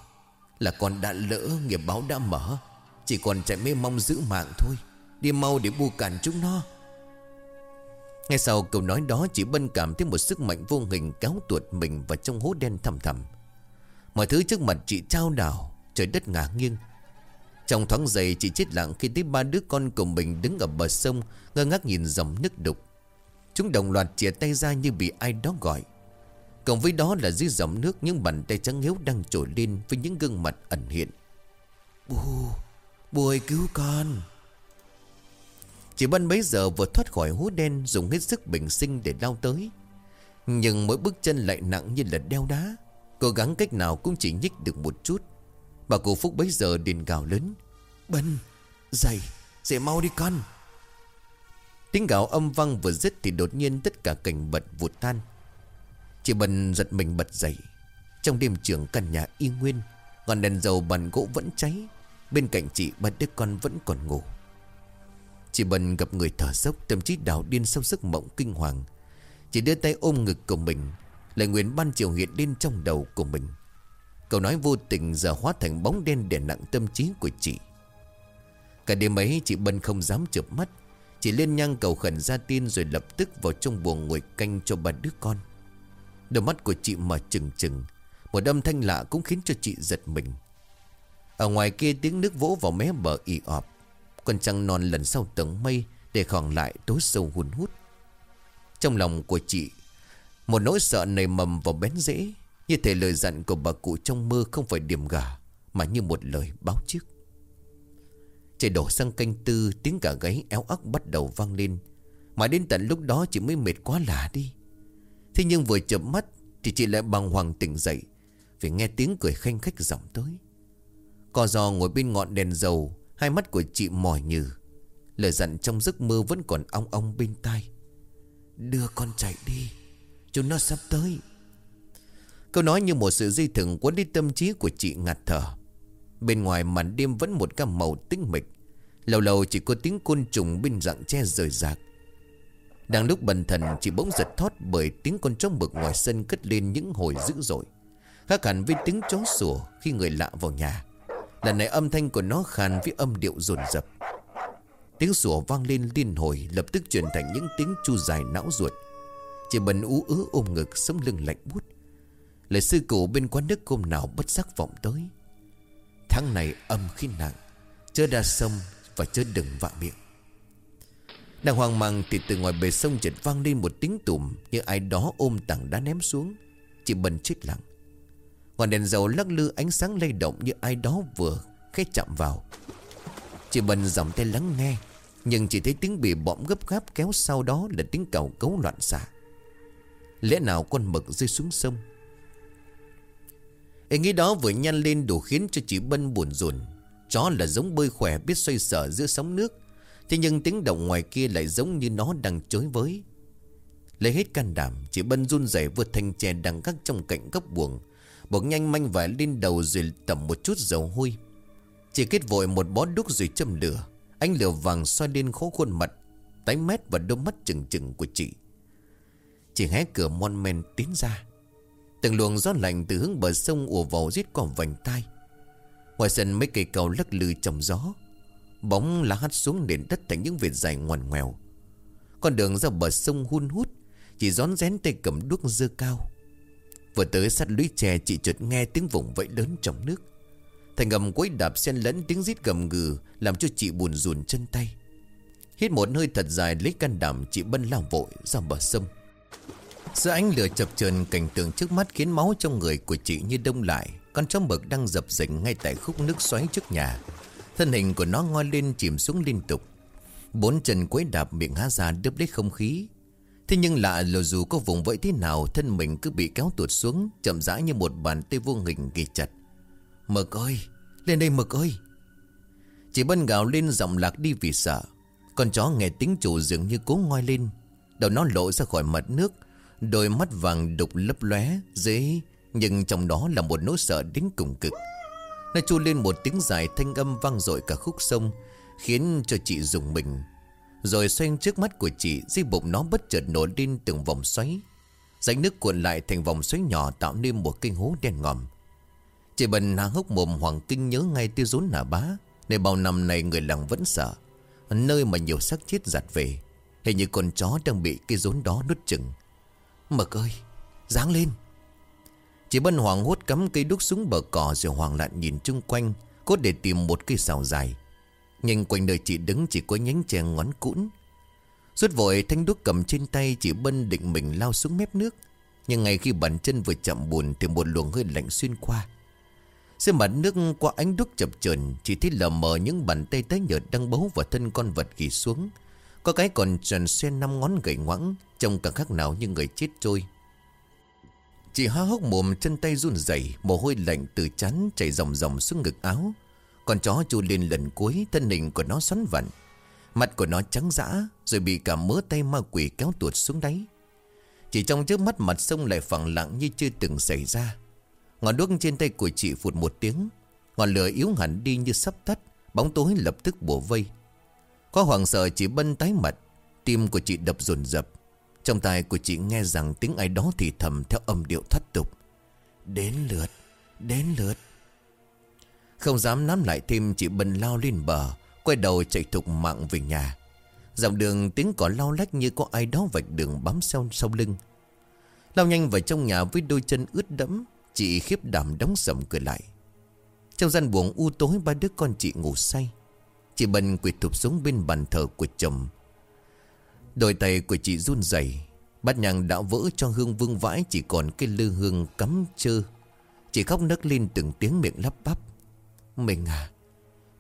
Là con đã lỡ, nghiệp báo đã mở. Chỉ còn chạy mê mong giữ mạng thôi. Đi mau để bu cản chúng nó. Ngay sau câu nói đó, Chị Bân cảm thấy một sức mạnh vô hình Kéo tuột mình vào trong hố đen thầm thầm Mọi thứ trước mặt chị trao đảo, Trời đất ngả nghiêng. Trong thoáng giây chị chết lặng Khi thấy ba đứa con của mình đứng ở bờ sông, Ngơ ngác nhìn dòng nước đục. Chúng đồng loạt chìa tay ra như bị ai đó gọi. Cộng với đó là dưới dòng nước, Những bàn tay trắng hiếu đang trồi lên Với những gương mặt ẩn hiện. Bù Bù ơi, cứu con. Chị Bân bấy giờ vừa thoát khỏi hố đen, Dùng hết sức bình sinh để lao tới. Nhưng mỗi bước chân lại nặng như là đeo đá. Cố gắng cách nào cũng chỉ nhích được một chút. Bà cụ Phúc bấy giờ điền gào lớn Bân Dậy Dậy mau đi con. Tiếng gào âm vang vừa dứt Thì đột nhiên tất cả cảnh bật vụt tan. Chị Bân giật mình bật dậy. Trong đêm trường căn nhà y nguyên, Ngọn đèn dầu bàn gỗ vẫn cháy, Bên cạnh chị ba đứa con vẫn còn ngủ. Chị Bân gặp người thở dốc, Thậm chí đảo điên sau sức mộng kinh hoàng. Chị đưa tay ôm ngực của mình, Lời nguyện ban chiều hiện lên trong đầu của mình. Câu nói vô tình giờ hóa thành bóng đen đè nặng tâm trí của chị. Cả đêm ấy, chị Bân không dám chợp mắt. Chị lên nhang cầu khẩn ra tin rồi lập tức vào trong buồng ngồi canh cho ba đứa con. Đôi mắt của chị mở trừng trừng. Một âm thanh lạ cũng khiến cho chị giật mình. Ở ngoài kia tiếng nước vỗ vào mé bờ y ọp. Con trăng non lần sau tầng mây Để khoảng lại tối sâu hun hút. Trong lòng của chị, Một nỗi sợ nảy mầm vào bén rễ. Như thể lời dặn của bà cụ trong mơ Không phải điểm gà, Mà như một lời báo trước. Trời đổ sang canh tư, Tiếng cả gáy éo ắc bắt đầu vang lên. Mà đến tận lúc đó chị mới mệt quá lạ đi. Thế nhưng vừa chậm mắt Thì chị lại bằng hoàng tỉnh dậy, Vì nghe tiếng cười khanh khách giọng tới Co giò ngồi bên ngọn đèn dầu, Hai mắt của chị mỏi nhừ. Lời dặn trong giấc mơ vẫn còn ong ong bên tai. Đưa con chạy đi Chúng nó sắp tới. Câu nói như một sự dây thừng quấn đi tâm trí của chị ngạt thở. Bên ngoài màn đêm vẫn một cam màu tinh mịch. Lâu lâu chỉ có tiếng côn trùng bên dạng tre rời rạc. Đang lúc bần thần, chị bỗng giật thót Bởi tiếng con chó mực ngoài sân cất lên những hồi dữ dội. Khác hẳn với tiếng chó sủa khi người lạ vào nhà. Lần này âm thanh của nó khàn với âm điệu dồn dập. Tiếng sủa vang lên liên hồi, Lập tức chuyển thành những tiếng chu dài não ruột. Chị bần ú ứ ôm ngực, Sống lưng lạnh bút Lời sư cụ bên quán nước hôm nào bất giác vọng tới. Tháng này âm khí nặng, Chớ đa sông và chớ đừng vạ miệng. Đang hoang mang thì từ ngoài bề sông chợt vang lên một tiếng tùm Như ai đó ôm tảng đá ném xuống. Chị bần chết lặng. Ngọn đèn dầu lắc lư ánh sáng lay động như ai đó vừa khẽ chạm vào. Chị bần dòng tay lắng nghe, Nhưng chỉ thấy tiếng bị bọm gấp gáp kéo sau đó là tiếng cầu cấu loạn xạ. Lẽ nào con mực rơi xuống sông? Ý nghĩ đó vừa nhăn lên đủ khiến cho chị Bân buồn rùn. Chó là giống bơi khỏe biết xoay sở giữa sóng nước. Thế nhưng tiếng động ngoài kia lại giống như nó đang chối với. Lấy hết can đảm, Chị Bân run rẩy vượt thanh chè đang gác trong cạnh góc buồng. Bỗng nhanh manh vải lên đầu rồi tẩm một chút dầu hôi. Chị kết vội một bó đúc rồi châm lửa. Ánh lửa vàng soi lên khố khuôn mặt, Tái mét và đôi mắt trừng trừng của chị. Chị hé cửa mon men tiến ra. Từng luồng gió lạnh từ hướng bờ sông ùa vào giết qua vành tai. Ngoài sân mấy cây cầu lắc lư trong gió. Bóng lá hắt xuống nền đất thành những vệt dài ngoằn ngoèo. Con đường ra bờ sông hun hút, Chỉ rón rén tay cầm đuốc dơ cao. Vừa tới sát lũy chè chị chợt nghe tiếng vùng vẫy lớn trong nước. Thành ngầm quấy đạp xen lẫn tiếng rít gầm gừ, Làm cho chị buồn rùn chân tay. Hít một hơi thật dài lấy can đảm, chị bân lao vội ra bờ sông. Giữa ánh lửa chập chờn, cảnh tượng trước mắt khiến máu trong người của chị như đông lại. Con chó mực đang dập dình ngay tại khúc nước xoáy trước nhà. Thân hình của nó ngoi lên, chìm xuống liên tục. Bốn chân quấy đạp miệng há ra đớp lấy không khí. Thế nhưng lạ là dù có vùng vẫy thế nào, Thân mình cứ bị kéo tuột xuống, Chậm rãi như một bàn tay vô hình ghi chặt. Mực ơi, Lên đây mực ơi. Chị bân gào lên giọng lạc đi vì sợ. Con chó nghe tiếng chủ dường như cố ngoi lên. Đầu nó lộ ra khỏi mặt nước Đôi mắt vàng đục lấp lóe, dễ, Nhưng trong đó là một nỗi sợ đến cùng cực. Nó chu lên một tiếng dài thanh âm vang dội cả khúc sông, Khiến cho chị dùng mình. Rồi xoay trước mắt của chị, Di bụng nó bất chợt nổi lên từng vòng xoáy. Rãnh nước cuộn lại thành vòng xoáy nhỏ Tạo nên một kinh hố đen ngòm. Chị Bần há hốc mồm hoàng kinh nhớ ngay tiêu rốn nà bá Nơi bao năm này người làng vẫn sợ, Nơi mà nhiều xác chết giặt về. Hình như con chó đang bị cái rốn đó nuốt chừng Mực ơi, Giáng lên. Chị Bân hoàng hốt cắm cây đúc xuống bờ cỏ Rồi hoàng loạn nhìn chung quanh Cốt để tìm một cây xào dài. Nhưng quanh nơi chị đứng chỉ có nhánh chè ngón cũn. Rút vội thanh đúc cầm trên tay, Chị Bân định mình lao xuống mép nước. Nhưng ngay khi bàn chân vừa chậm buồn Thì một luồng hơi lạnh xuyên qua. Xe mặt nước qua ánh đúc chập chờn Chỉ thấy lờ mờ những bàn tay tái nhợt Đang bấu vào thân con vật ghi xuống. Có cái còn trần xuyên năm ngón gầy ngoãng, Trông càng khác nào như người chết trôi. Chị há hốc mồm, chân tay run rẩy, Mồ hôi lạnh từ chán chảy dòng dòng xuống ngực áo. Con chó chu lên lần cuối, Thân hình của nó xoắn vặn. Mặt của nó trắng dã, Rồi bị cả mớ tay ma quỷ kéo tuột xuống đáy. Chỉ trong trước mắt mặt sông lại phẳng lặng như chưa từng xảy ra. Ngọn đuốc trên tay của chị phụt một tiếng. Ngọn lửa yếu hẳn đi như sắp tắt, Bóng tối lập tức bổ vây. Có hoàng sợ chị bân tái mặt Tim của chị đập dồn dập trong tai của chị nghe rằng tiếng ai đó thì thầm theo âm điệu thoát tục. Đến lượt, đến lượt. Không dám nắm lại thêm chị Bân lao lên bờ, quay đầu chạy thục mạng về nhà. Dòng đường tiếng cỏ lao lách như có ai đó vạch đường bám sau sau lưng. Lao nhanh vào trong nhà với đôi chân ướt đẫm Chị khiếp đảm đóng sầm cửa lại Trong gian buồng u tối ba đứa con chị ngủ say Chị Bân quỳ thụp xuống bên bàn thờ của chồng. Đôi tay của chị run rẩy, Bát nhang đã vỡ cho hương vương vãi, Chỉ còn cái lư hương cắm chơ. Chị khóc nấc lên từng tiếng miệng lắp bắp. Mình à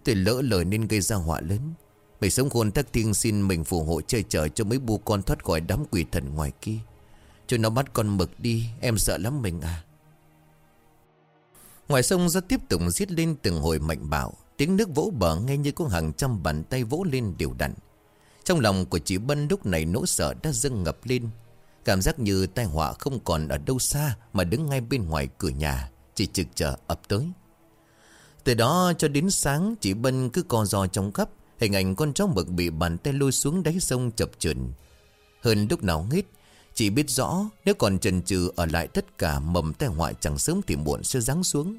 Tôi lỡ lời nên gây ra họa lớn. Mình sống khôn thất thiên xin mình phù hộ chơi chở Cho mấy bu con thoát khỏi đám quỷ thần ngoài kia. Cho nó bắt con mực đi, Em sợ lắm mình à. Ngoài sông ra tiếp tục giết lên từng hồi mạnh bạo. Tiếng nước vỗ bờ nghe như có hàng trăm bàn tay vỗ lên đều đặn. Trong lòng của chị Bân lúc này nỗi sợ đã dâng ngập lên. Cảm giác như tai họa không còn ở đâu xa Mà đứng ngay bên ngoài cửa nhà Chỉ trực chờ ập tới. Từ đó cho đến sáng, Chị Bân cứ co giò trong gấp Hình ảnh con chó mực bị bàn tay lôi xuống đáy sông chập chừng Hơn lúc nào hết, Chị biết rõ nếu còn chần chừ ở lại tất cả mầm tai họa chẳng sớm thì muộn sẽ giáng xuống.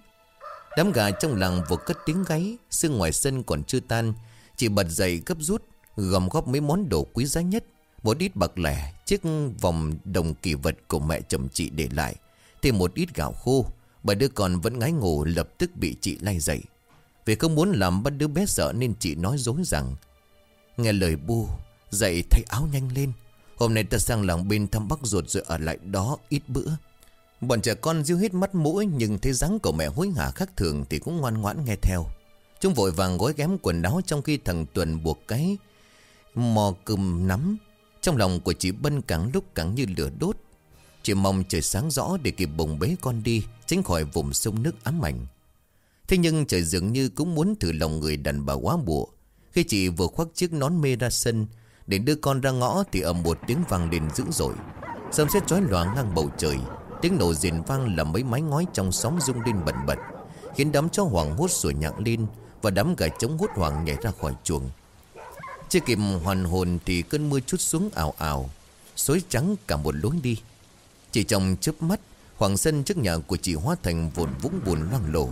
Đám gà trong làng vừa cất tiếng gáy Sương ngoài sân còn chưa tan. Chị bật dậy gấp rút Gom góp mấy món đồ quý giá nhất. Một ít bạc lẻ, Chiếc vòng đồng kỳ vật của mẹ chồng chị để lại. Thêm một ít gạo khô, Bà đứa con vẫn ngái ngủ, lập tức bị chị lay dậy. Vì không muốn làm bắt đứa bé sợ Nên chị nói dối rằng, Nghe lời bu, Dậy thay áo nhanh lên. Hôm nay ta sang làng bên thăm bác ruột rồi ở lại đó ít bữa. Bọn trẻ con riêu hết mắt mũi, Nhưng thấy dáng của mẹ hối hả khác thường Thì cũng ngoan ngoãn nghe theo. Chúng vội vàng gói ghém quần áo Trong khi thằng Tuần buộc cái Mò cùm nắm. Trong lòng của chị Bân càng lúc càng như lửa đốt. Chị mong trời sáng rõ Để kịp bồng bế con đi, Tránh khỏi vùng sông nước ám ảnh. Thế nhưng trời dường như cũng muốn thử lòng người đàn bà quá bụa. Khi chị vừa khoác chiếc nón mê ra sân, Để đưa con ra ngõ Thì ầm một tiếng vang lên dữ dội. Sấm sét chói loáng ngang bầu trời. Tiếng nổ rền vang làm mấy mái ngói trong xóm rung lên bẩn bật, Khiến đám chó hoảng hốt sủa nhặng lên Và đám gà trống hốt hoảng nhảy ra khỏi chuồng. Chưa kịp hoàn hồn thì cơn mưa chút xuống ảo ảo Xối trắng cả một lối đi. Chỉ trong chớp mắt hoàng sân trước nhà của chị hóa thành vồn vũng buồn loang lổ.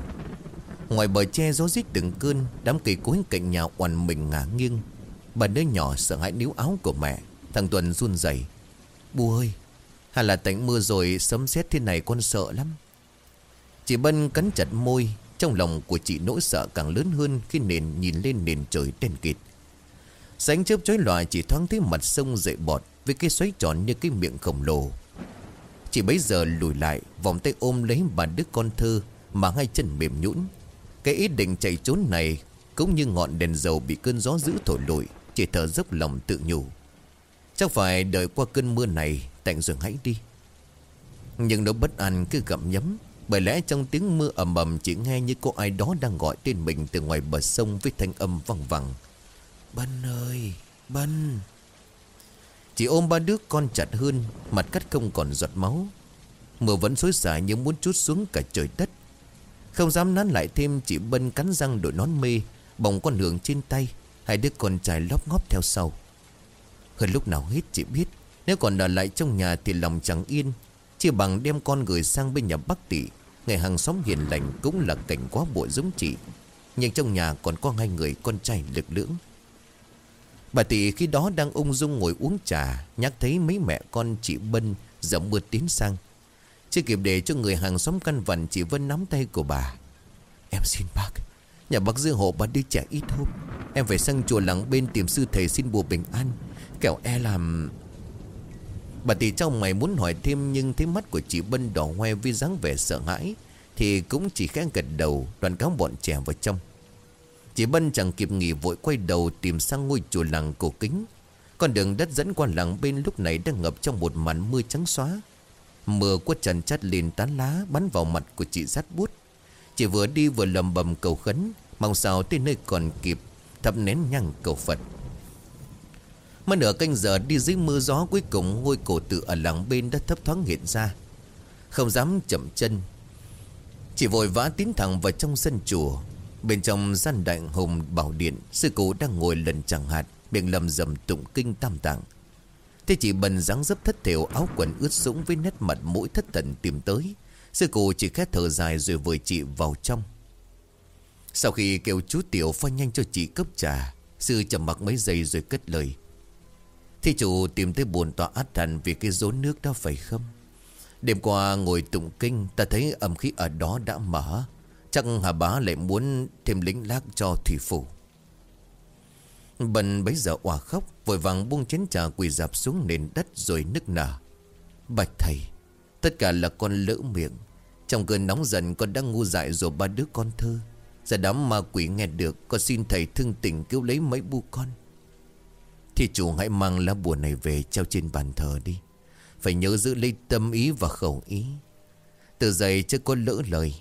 Ngoài bờ tre gió rít từng cơn, Đám cây cối cạnh nhà oằn mình ngả nghiêng. Bà đứa nhỏ sợ hãi níu áo của mẹ, Thằng Tuần run rẩy. Bu ơi hay là tạnh mưa rồi sấm sét thế này con sợ lắm. Chị Bân cắn chặt môi, Trong lòng của chị nỗi sợ càng lớn hơn Khi nền nhìn lên nền trời đen kịt. Sánh chớp chói loài chỉ thoáng thấy mặt sông dậy bọt Với cái xoáy tròn như cái miệng khổng lồ. Chị bấy giờ lùi lại, Vòng tay ôm lấy bà đứa con thơ Mà hai chân mềm nhũn. Cái ý định chạy trốn này Cũng như ngọn đèn dầu bị cơn gió dữ thổi lụi Chỉ thở dốc lòng tự nhủ. Chắc phải đợi qua cơn mưa này Tạnh rồi hãy đi. Nhưng nỗi bất an cứ gặm nhấm, Bởi lẽ trong tiếng mưa ầm ầm Chỉ nghe như cô ai đó đang gọi tên mình Từ ngoài bờ sông với thanh âm văng vẳng. Bân ơi, Bân. Chị ôm ba đứa con chặt hơn, Mặt cắt không còn giọt máu. Mưa vẫn xối xả như muốn chút xuống cả trời đất. Không dám nán lại thêm Chị Bân cắn răng đội nón mê, Bồng con hưởng trên tay, Hai đứa con trai lóp ngóp theo sau. Hơn lúc nào hết chị biết nếu còn ở lại trong nhà thì lòng chẳng yên. Chỉ bằng đem con gửi sang bên nhà bác tỷ Ngày hàng xóm hiền lành cũng là cảnh quá bộ giống chị. Nhưng trong nhà còn có hai người con trai lực lưỡng. Bà tỷ khi đó đang ung dung ngồi uống trà, Nhắc thấy mấy mẹ con chị Bân dẫm mưa tiến sang. Chưa kịp để cho người hàng xóm căn vần Chị Vân nắm tay của bà. Em xin bác, Nhà bác dư hộ bà đi trẻ ít hôm. Em phải sang chùa lặng bên tìm sư thầy xin bùa bình an. Kẻo e làm Bà tỷ trong mày muốn hỏi thêm Nhưng thấy mắt của chị Bân đỏ hoe với dáng vẻ sợ hãi, Thì cũng chỉ khẽ gật đầu Đoàn cáo bọn trẻ vào trong. Chị Bân chẳng kịp nghỉ vội quay đầu Tìm sang ngôi chùa làng cổ kính. Con đường đất dẫn qua làng bên lúc này Đang ngập trong một màn mưa trắng xóa. Mưa quất trần chát lên tán lá Bắn vào mặt của chị rát bút Chị vừa đi vừa lầm bầm cầu khấn, Mong sao tới nơi còn kịp, Thắp nén nhang cầu Phật mà nửa canh giờ đi dưới mưa gió cuối cùng ngôi cổ tự ở làng bên đã thấp thoáng hiện ra. Không dám chậm chân. Chỉ vội vã tiến thẳng vào trong sân chùa. Bên trong gian đại hùng bảo điện, sư cụ đang ngồi lần chẳng hạt, miệng lầm rầm tụng kinh tam tạng. Thế chỉ bần dáng dấp thất thiểu áo quần ướt sũng với nét mặt mũi thất thần tìm tới. Sư cụ chỉ khét thở dài rồi vội chị vào trong. Sau khi kêu chú Tiểu pha nhanh cho chị cấp trà, sư trầm mặc mấy giây rồi cất lời. Thì chủ tìm thấy buồn tọa át thần vì cái rốn nước đó phải không? Đêm qua ngồi tụng kinh, Ta thấy âm khí ở đó đã mở. Chắc Hà Bá lại muốn thêm lính lác cho thủy phủ. Bần bấy giờ òa khóc, Vội vàng buông chén trà quỳ dạp xuống nền đất rồi nức nở. Bạch thầy, Tất cả là con lỡ miệng. Trong cơn nóng giận, con đã ngu dại rồi ba đứa con thơ. Giờ đám ma quỷ nghe được, Con xin thầy thương tình cứu lấy mấy bu con. Thì chủ hãy mang lá bùa này về treo trên bàn thờ đi. Phải nhớ giữ lấy tâm ý và khẩu ý. Từ giày chứ có lỡ lời.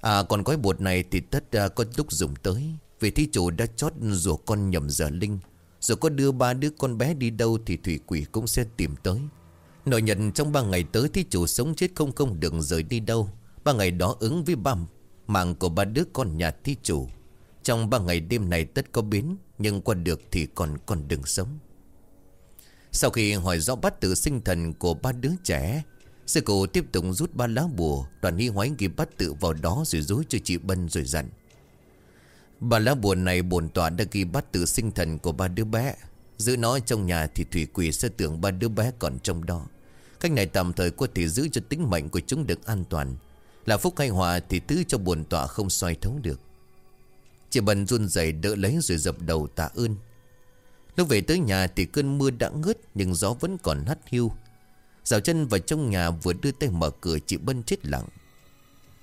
À còn gói bột này thì tất à, có lúc dùng tới. Vì thí chủ đã chót rùa con nhầm giờ linh. Rồi có đưa ba đứa con bé đi đâu Thì thủy quỷ cũng sẽ tìm tới. Nội nhận trong ba ngày tới Thí chủ sống chết không không được rời đi đâu. Ba ngày đó ứng với băm Mạng của ba đứa con nhà thí chủ. Trong ba ngày đêm này tất có biến, Nhưng qua được thì còn còn đừng sống. Sau khi hỏi rõ bắt tự sinh thần của ba đứa trẻ, Sư cụ tiếp tục rút ba lá bùa Đoàn hy hoái ghi bắt tự vào đó Rồi dối cho chị Bân rồi dặn. Ba lá bùa này bổn tọa đã ghi bắt tự sinh thần của ba đứa bé. Giữ nó trong nhà thì thủy quỷ sẽ tưởng ba đứa bé còn trong đó. Cách này tạm thời có thể giữ cho tính mệnh của chúng được an toàn. Là phúc hay hòa thì tứ cho buồn tọa không xoay thấu được. Chị bần run rẩy đỡ lấy rồi dập đầu tạ ơn. Lúc về tới nhà thì cơn mưa đã ngớt, Nhưng gió vẫn còn hắt hiu. Dạo chân vào trong nhà vừa đưa tay mở cửa, chị Bân chết lặng.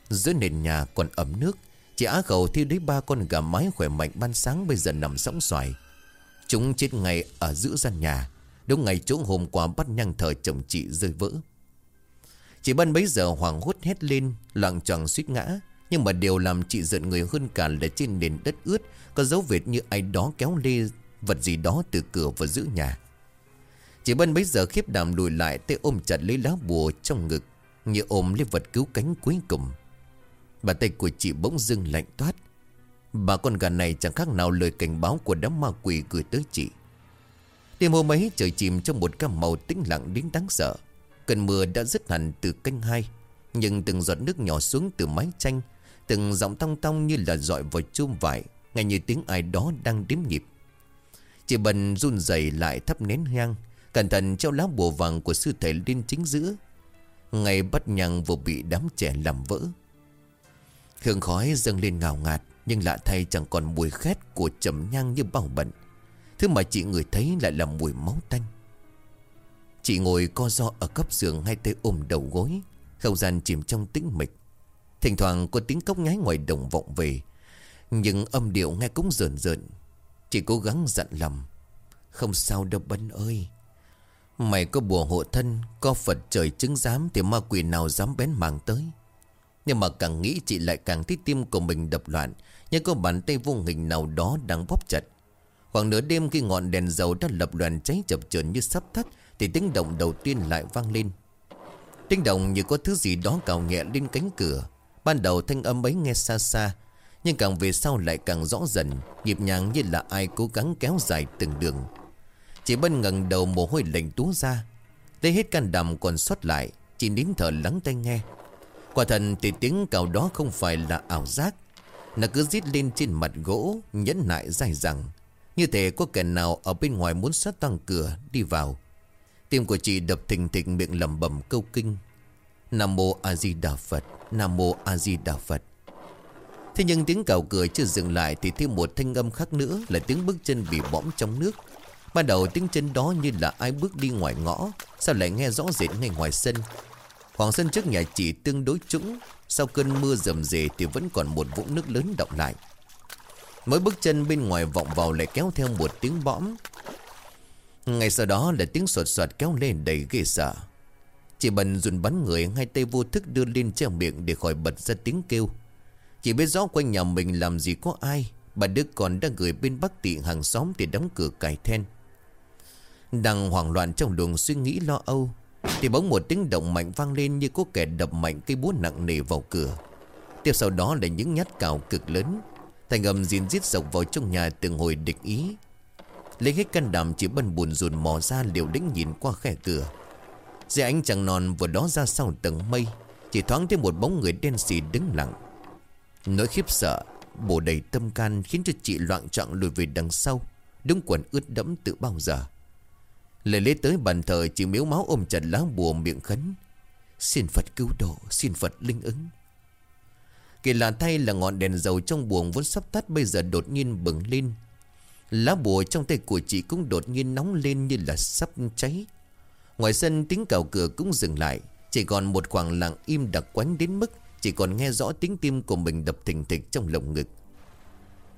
Dưới nền nhà còn ẩm nước, Chị Á Khẩu thi đấy ba con gà mái khỏe mạnh ban sáng bây giờ nằm sóng xoài. Chúng chết ngay ở giữa gian nhà, Đúng ngày chỗ hôm qua bắt nhang thờ chồng chị rơi vỡ. Chị Bân bấy giờ hoàng hốt hét lên, Loạn tròn suýt ngã. Nhưng mà điều làm chị giận người hơn cả là trên nền đất ướt, Có dấu vết như ai đó kéo lê vật gì đó từ cửa vào giữa nhà. Chị Bân bấy giờ khiếp đảm lùi lại Tay ôm chặt lấy lá bùa trong ngực, Như ôm lấy vật cứu cánh cuối cùng. Bàn tay của chị bỗng dưng lạnh toát. Bà con gà này chẳng khác nào lời cảnh báo của đám ma quỷ gửi tới chị. Đêm hôm ấy, trời chìm trong một cam màu tĩnh lặng đến đáng sợ. Cơn mưa đã dứt hẳn từ canh hai, Nhưng từng giọt nước nhỏ xuống từ mái tranh Từng giọng tong tong như là dọi vào chum vải Ngay như tiếng ai đó đang đếm nhịp. Chị Bần run rẩy lại thắp nén hang Cẩn thận treo lá bùa vàng của sư thầy lên chính giữa Ngày bắt nhang vừa bị đám trẻ làm vỡ. Hương khói dâng lên ngào ngạt, Nhưng lạ thay chẳng còn mùi khét của trầm nhang như bao bận. Thứ mà chị người thấy lại là mùi máu tanh. Chị ngồi co do ở cấp giường Hai tay ôm đầu gối, Không gian chìm trong tĩnh mịch. Thỉnh thoảng có tiếng cốc nhái ngoài đồng vọng về. Nhưng âm điệu nghe cũng rợn rợn. Chị cố gắng dặn lầm Không sao đâu Bân ơi. Mày có bùa hộ thân, Có Phật trời chứng giám Thì ma quỷ nào dám bén màng tới. Nhưng mà càng nghĩ chị lại càng thấy tim của mình đập loạn, Như có bàn tay vô hình nào đó đang bóp chặt. Khoảng nửa đêm khi ngọn đèn dầu đã lập đoàn cháy chập chờn như sắp tắt, Thì tiếng động đầu tiên lại vang lên. Tiếng động như có thứ gì đó cào nhẹ lên cánh cửa. Ban đầu thanh âm ấy nghe xa xa, Nhưng càng về sau lại càng rõ dần, Nhịp nhàng như là ai cố gắng kéo dài từng đường. Chị Bân ngẩng đầu mồ hôi lạnh túa ra Lấy hết can đảm còn sót lại Chị nín thở lắng tai nghe. Quả thần thì tiếng cào đó không phải là ảo giác, Nó cứ rít lên trên mặt gỗ, Nhẫn nại dài dẳng Như thể có kẻ nào ở bên ngoài muốn sát tăng cửa Đi vào. Tim của chị đập thình thịch miệng lẩm bẩm câu kinh. Nam mô A Di Đà Phật. Nam mô A Di Đà Phật. Thế nhưng tiếng cào cửa chưa dừng lại Thì thêm một thanh âm khác nữa Là tiếng bước chân bị bõm trong nước. Ban đầu tiếng chân đó như là ai bước đi ngoài ngõ, Sao lại nghe rõ rệt ngay ngoài sân. Khoảng sân trước nhà chị tương đối trũng, Sau cơn mưa rầm rề Thì vẫn còn một vũng nước lớn động lại. Mỗi bước chân bên ngoài vọng vào Lại kéo theo một tiếng bõm. Ngay sau đó là tiếng sột soạt kéo lên đầy ghê sợ. Chị bần dùn bắn người, Hai tay vô thức đưa lên che miệng Để khỏi bật ra tiếng kêu. Chỉ biết rõ quanh nhà mình làm gì có ai. Bà Đức còn đang gửi bên Bắc Tị hàng xóm Để đóng cửa cài then. Đang hoảng loạn trong luồng suy nghĩ lo âu, Thì bỗng một tiếng động mạnh vang lên Như có kẻ đập mạnh cây búa nặng nề vào cửa. Tiếp sau đó là những nhát cào cực lớn. Thành âm gìn giết dọc vào trong nhà từng hồi địch ý. Lấy hết can đảm chỉ bần buồn rùn mò ra liều lĩnh nhìn qua khe cửa. Dưới ánh chẳng non vừa đó ra sau tầng mây, Chỉ thoáng thấy một bóng người đen xì đứng lặng. Nỗi khiếp sợ, Bổ đầy tâm can, khiến cho chị loạn trọng lùi về đằng sau Đúng quần ướt đẫm từ bao giờ. Lời lấy tới bàn thờ Chị miếu máu ôm chặt lá bùa miệng khấn, Xin Phật cứu độ, Xin Phật linh ứng. Kỳ lạ thay là ngọn đèn dầu trong buồng vốn sắp tắt bây giờ đột nhiên bừng lên. Lá bùa trong tay của chị cũng đột nhiên nóng lên như là sắp cháy. Ngoài sân, tiếng cào cửa cũng dừng lại. Chỉ còn một khoảng lặng im đặc quánh đến mức Chỉ còn nghe rõ tiếng tim của mình đập thình thịch trong lồng ngực.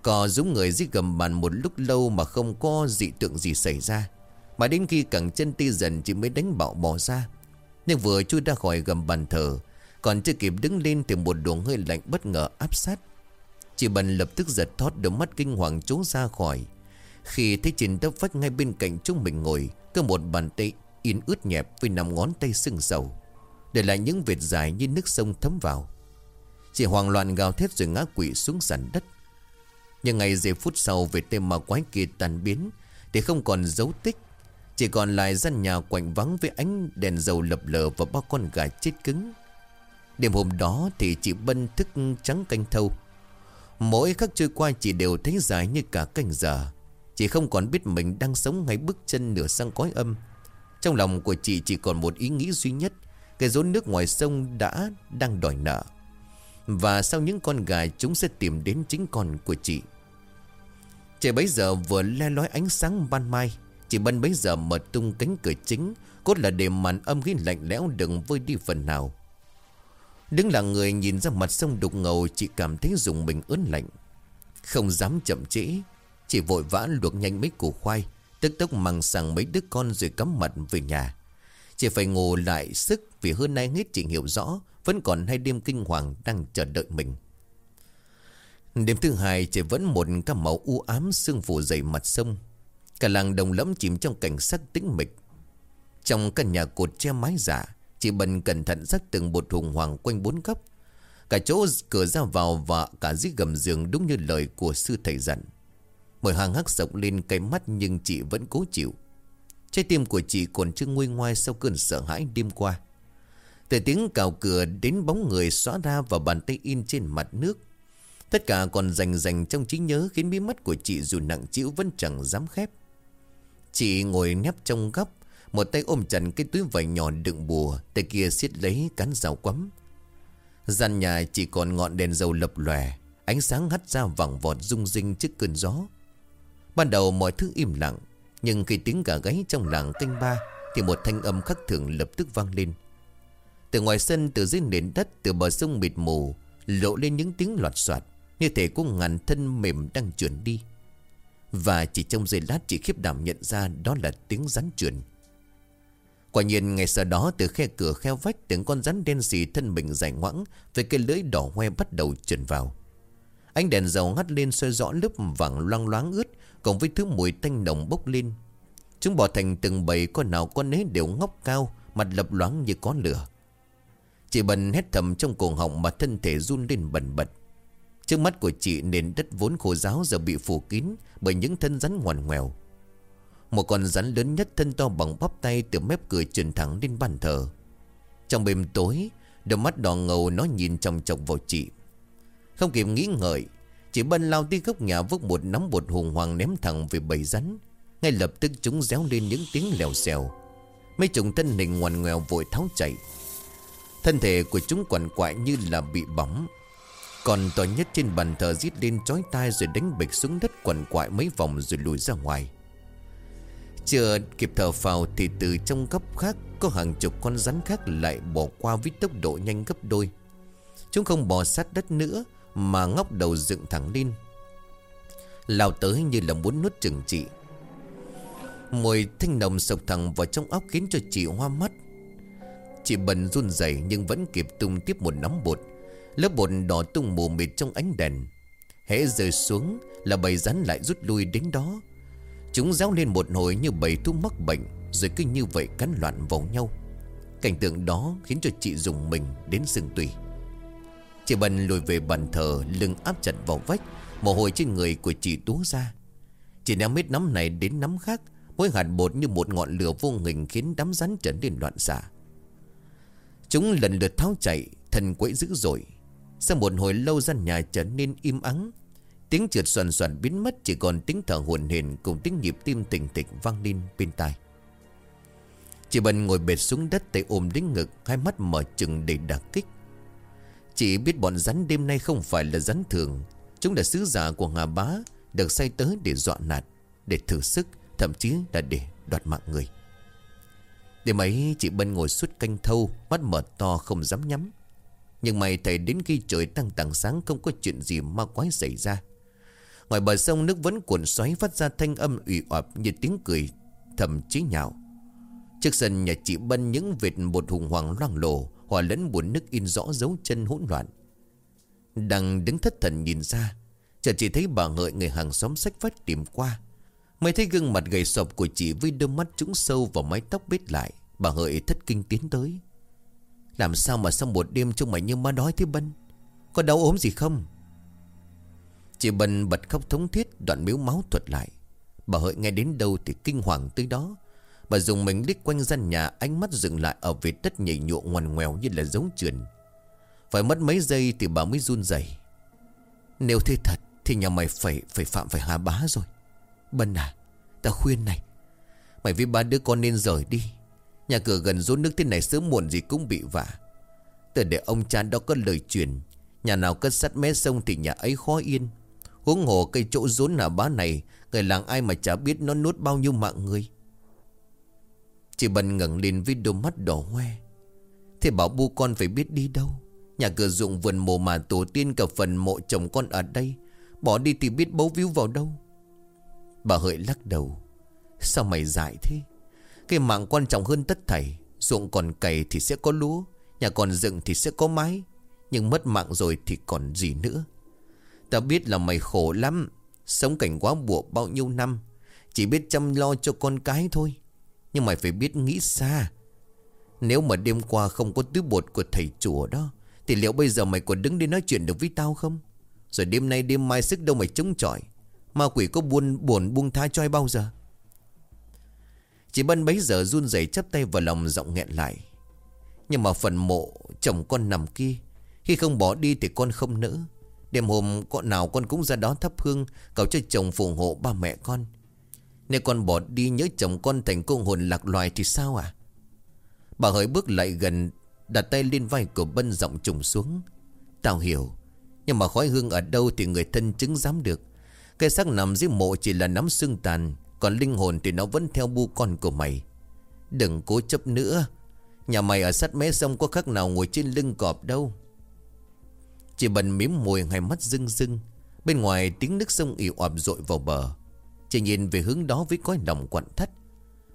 Cò giống người dưới gầm bàn một lúc lâu mà không có dị tượng gì xảy ra. Mà đến khi cẳng chân ti dần chỉ mới đánh bạo bỏ ra. Nhưng vừa chui ra khỏi gầm bàn thờ, Còn chưa kịp đứng lên thì một luồng hơi lạnh bất ngờ áp sát. Chị Bần lập tức giật thót đôi mắt kinh hoàng trốn ra khỏi. Khi thấy trên tóc vách ngay bên cạnh chúng mình ngồi Có một bàn tay in ướt nhẹp với nằm ngón tay sưng sầu, Để lại những vệt dài như nước sông thấm vào. Chị hoang loạn gào thét rồi ngã quỵ xuống sàn đất. Nhưng ngày giây phút sau về tên ma quái kia tàn biến Thì không còn dấu tích, Chỉ còn lại gian nhà quạnh vắng với ánh đèn dầu lập lờ và ba con gà chết cứng. Đêm hôm đó thì chị Bân thức trắng canh thâu. Mỗi khắc trôi qua chị đều thấy dài như cả canh giờ. Chị không còn biết mình đang sống ngay bước chân nửa sang cõi âm. Trong lòng của chị chỉ còn một ý nghĩ duy nhất Cái rốn nước ngoài sông đã đang đòi nợ. Và sau những con gà chúng sẽ tìm đến chính con của chị. Trời bấy giờ vừa le lói ánh sáng ban mai. Chị Bân bấy giờ mở tung cánh cửa chính, Cốt là để màn âm khí lạnh lẽo đừng vơi đi phần nào. Đứng là người nhìn ra mặt sông đục ngầu, Chị cảm thấy dùng mình ớn lạnh. Không dám chậm trễ, Chị vội vã luộc nhanh mấy củ khoai Tức tốc mang sang mấy đứa con rồi cắm mặt về nhà. Chỉ phải ngủ lại sức Vì hơn nay hết chị hiểu rõ, Vẫn còn hai đêm kinh hoàng đang chờ đợi mình. Đêm thứ hai, chỉ vẫn một các màu u ám sương phủ dày mặt sông. Cả làng đồng lẫm chìm trong cảnh sắc tĩnh mịch. Trong căn nhà cột che mái giả Chị Bần cẩn thận rắc từng bột hùng hoàng quanh bốn góc. Cả chỗ cửa ra vào và cả dưới gầm giường đúng như lời của sư thầy dặn. Mở hàng hắc rộng lên cái mắt nhưng chị vẫn cố chịu. Trái tim của chị còn chưa nguôi ngoai sau cơn sợ hãi đêm qua. Từ tiếng cào cửa đến bóng người xóa ra và bàn tay in trên mặt nước. Tất cả còn rành rành trong trí nhớ khiến bí mắt của chị dù nặng chịu vẫn chẳng dám khép. Chị ngồi nép trong góc, Một tay ôm chặt cái túi vải nhỏ đựng bùa, Tay kia siết lấy cán rào quắm. Gian nhà chỉ còn ngọn đèn dầu lập lòe, Ánh sáng hắt ra vẳng vọt rung rinh trước cơn gió. Ban đầu mọi thứ im lặng, Nhưng khi tiếng gà gáy trong làng canh ba Thì một thanh âm khắc thường lập tức vang lên. Từ ngoài sân, từ dưới nền đất, Từ bờ sông mịt mù, Lộ lên những tiếng loạt soạt, Như thể có ngàn thân mềm đang chuyển đi. Và chỉ trong giây lát chị khiếp đảm nhận ra Đó là tiếng rắn chuyển Quả nhiên ngày sau đó, từ khe cửa kheo vách Tiếng con rắn đen xì thân mình dài ngoãng Với cái lưỡi đỏ hoe bắt đầu chuyển vào. Ánh đèn dầu ngắt lên soi rõ lớp vàng loang loáng ướt Cộng với thứ mùi tanh nồng bốc lên, Chúng bỏ thành từng bầy con nào con nấy đều ngóc cao, Mặt lập loáng như có lửa. Chị bần hét thầm trong cổ họng Mà thân thể run lên bần bật. Trước mắt của chị, nền đất vốn khô giáo Giờ bị phủ kín bởi những thân rắn ngoằn ngoèo. Một con rắn lớn nhất thân to bằng bắp tay Từ mép cười truyền thẳng lên bàn thờ. Trong đêm tối, Đôi mắt đỏ ngầu nó nhìn chồng chồng vào chị. Không kịp nghĩ ngợi Chị Bân lao đi gốc nhà vứt một nắm bột hùng hoàng ném thẳng về bầy rắn. Ngay lập tức chúng réo lên những tiếng lèo xèo. Mấy chồng thân hình ngoằn ngoèo vội tháo chạy. Thân thể của chúng quằn quại như là bị bỏng. Còn to nhất trên bàn thờ rít lên chói tai rồi đánh bịch xuống đất quằn quại mấy vòng rồi lùi ra ngoài. Chưa kịp thở phào thì từ trong góc khác Có hàng chục con rắn khác lại bỏ qua với tốc độ nhanh gấp đôi. Chúng không bò sát đất nữa mà ngóc đầu dựng thẳng lên. Lao tới như là muốn nuốt chừng chị. Mùi thanh nồng sộc thẳng vào trong óc khiến cho chị hoa mắt. Chị bần run rẩy nhưng vẫn kịp tung tiếp một nắm bột. Lớp bột đỏ tung mù mịt trong ánh đèn. Hễ rơi xuống là bầy rắn lại rút lui đến đó. Chúng réo lên một hồi như bầy thú mắc bệnh, Rồi cứ như vậy cắn loạn vào nhau. Cảnh tượng đó khiến cho chị dùng mình đến sừng tùy Chị Bân lùi về bàn thờ, Lưng áp chặt vào vách, Mồ hôi trên người của chị túa ra. Chị ném hết nắm này đến nắm khác, Mỗi hạt bột như một ngọn lửa vô hình Khiến đám rắn trở nên loạn xạ. Chúng lần lượt tháo chạy Thần quẫy dữ dội. Sau một hồi lâu gian nhà trở nên im ắng. Tiếng trượt soàn soàn biến mất, Chỉ còn tiếng thở hồn hển Cùng tiếng nhịp tim tỉnh tịch vang lên bên tai. Chị Bân ngồi bệt xuống đất tay ôm đến ngực, Hai mắt mở chừng để đả kích. Chị biết bọn rắn đêm nay không phải là rắn thường. Chúng là sứ giả của Hà Bá, Được say tới để dọa nạt, Để thử sức, Thậm chí là để đoạt mạng người. Đêm ấy, chị Bân ngồi suốt canh thâu, Mắt mở to không dám nhắm. Nhưng mày thầy đến khi trời tăng tảng sáng, Không có chuyện gì ma quái xảy ra. Ngoài bờ sông, nước vẫn cuộn xoáy Phát ra thanh âm ủy ọp như tiếng cười, thậm chí nhạo. Trước sân nhà chị Bân những vệt bột hùng hoàng loang lổ Hòa lẫn buồn nước in rõ dấu chân hỗn loạn. Đang đứng thất thần nhìn ra, Chợt chỉ thấy bà ngợi người hàng xóm sách vách tìm qua. Mới thấy gương mặt gầy sọp của chị Với đôi mắt trũng sâu vào mái tóc bết lại, Bà ngợi thất kinh tiến tới. Làm sao mà sau một đêm trông mày như ma đói thế Bân? Có đau ốm gì không? Chị Bân bật khóc thống thiết, Đoạn miếu máu thuật lại. Bà hợi nghe đến đâu thì kinh hoàng tới đó. Bà dùng mình đích quanh gian nhà, Ánh mắt dừng lại ở vệt đất nhảy nhụa ngoằn ngoèo như là giống trườn Phải mất mấy giây thì bà mới run rẩy. Nếu thế thật Thì nhà mày phải phải phạm, phải hà bá rồi. Bân à Ta khuyên này. Mày với ba đứa con nên rời đi. Nhà cửa gần rốn nước thế này sớm muộn gì cũng bị vạ. Từ để ông cha đó có lời truyền. Nhà nào cất sắt mé sông thì nhà ấy khó yên. Huống hồ cây chỗ rốn hà bá này, Người làng ai mà chả biết nó nuốt bao nhiêu mạng người. Chị Bân ngẩng lên với đôi mắt đỏ hoe. Thế bảo bu con phải biết đi đâu. Nhà cửa dụng vườn mồ mà tổ tiên cả phần mộ chồng con ở đây. Bỏ đi thì biết bấu víu vào đâu. Bà hợi lắc đầu. Sao mày dại thế? Cái mạng quan trọng hơn tất thảy. Ruộng còn cày thì sẽ có lúa, Nhà còn dựng thì sẽ có mái. Nhưng mất mạng rồi thì còn gì nữa? Ta biết là mày khổ lắm. Sống cảnh quá buộc bao nhiêu năm. Chỉ biết chăm lo cho con cái thôi. Nhưng mày phải biết nghĩ xa. Nếu mà đêm qua không có tứ bột của thầy chùa đó, Thì liệu bây giờ mày còn đứng đi nói chuyện được với tao không? Rồi đêm nay đêm mai sức đâu mày chống chọi? Ma quỷ có buồn buồn buông tha cho ai bao giờ? Chị Bân bấy giờ run rẩy chắp tay vào lòng giọng nghẹn lại. Nhưng mà phần mộ, chồng con nằm kia, Khi không bỏ đi thì con không nỡ. Đêm hôm con nào con cũng ra đó thắp hương, Cầu cho chồng phù hộ ba mẹ con. Nếu con bỏ đi nhớ chồng con thành cô hồn lạc loài thì sao à Bà hỡi bước lại gần, Đặt tay lên vai của Bân giọng trùng xuống. Tao hiểu, Nhưng mà khói hương ở đâu thì người thân chứng dám được. Cái xác nằm dưới mộ chỉ là nắm xương tàn, Còn linh hồn thì nó vẫn theo bu con của mày. Đừng cố chấp nữa. Nhà mày ở sát mé sông có khác nào ngồi trên lưng cọp đâu. Chị bần mím môi hai mắt rưng rưng. Bên ngoài tiếng nước sông ỉ ọp dội vào bờ. Chị nhìn về hướng đó với cõi lòng quặn thắt.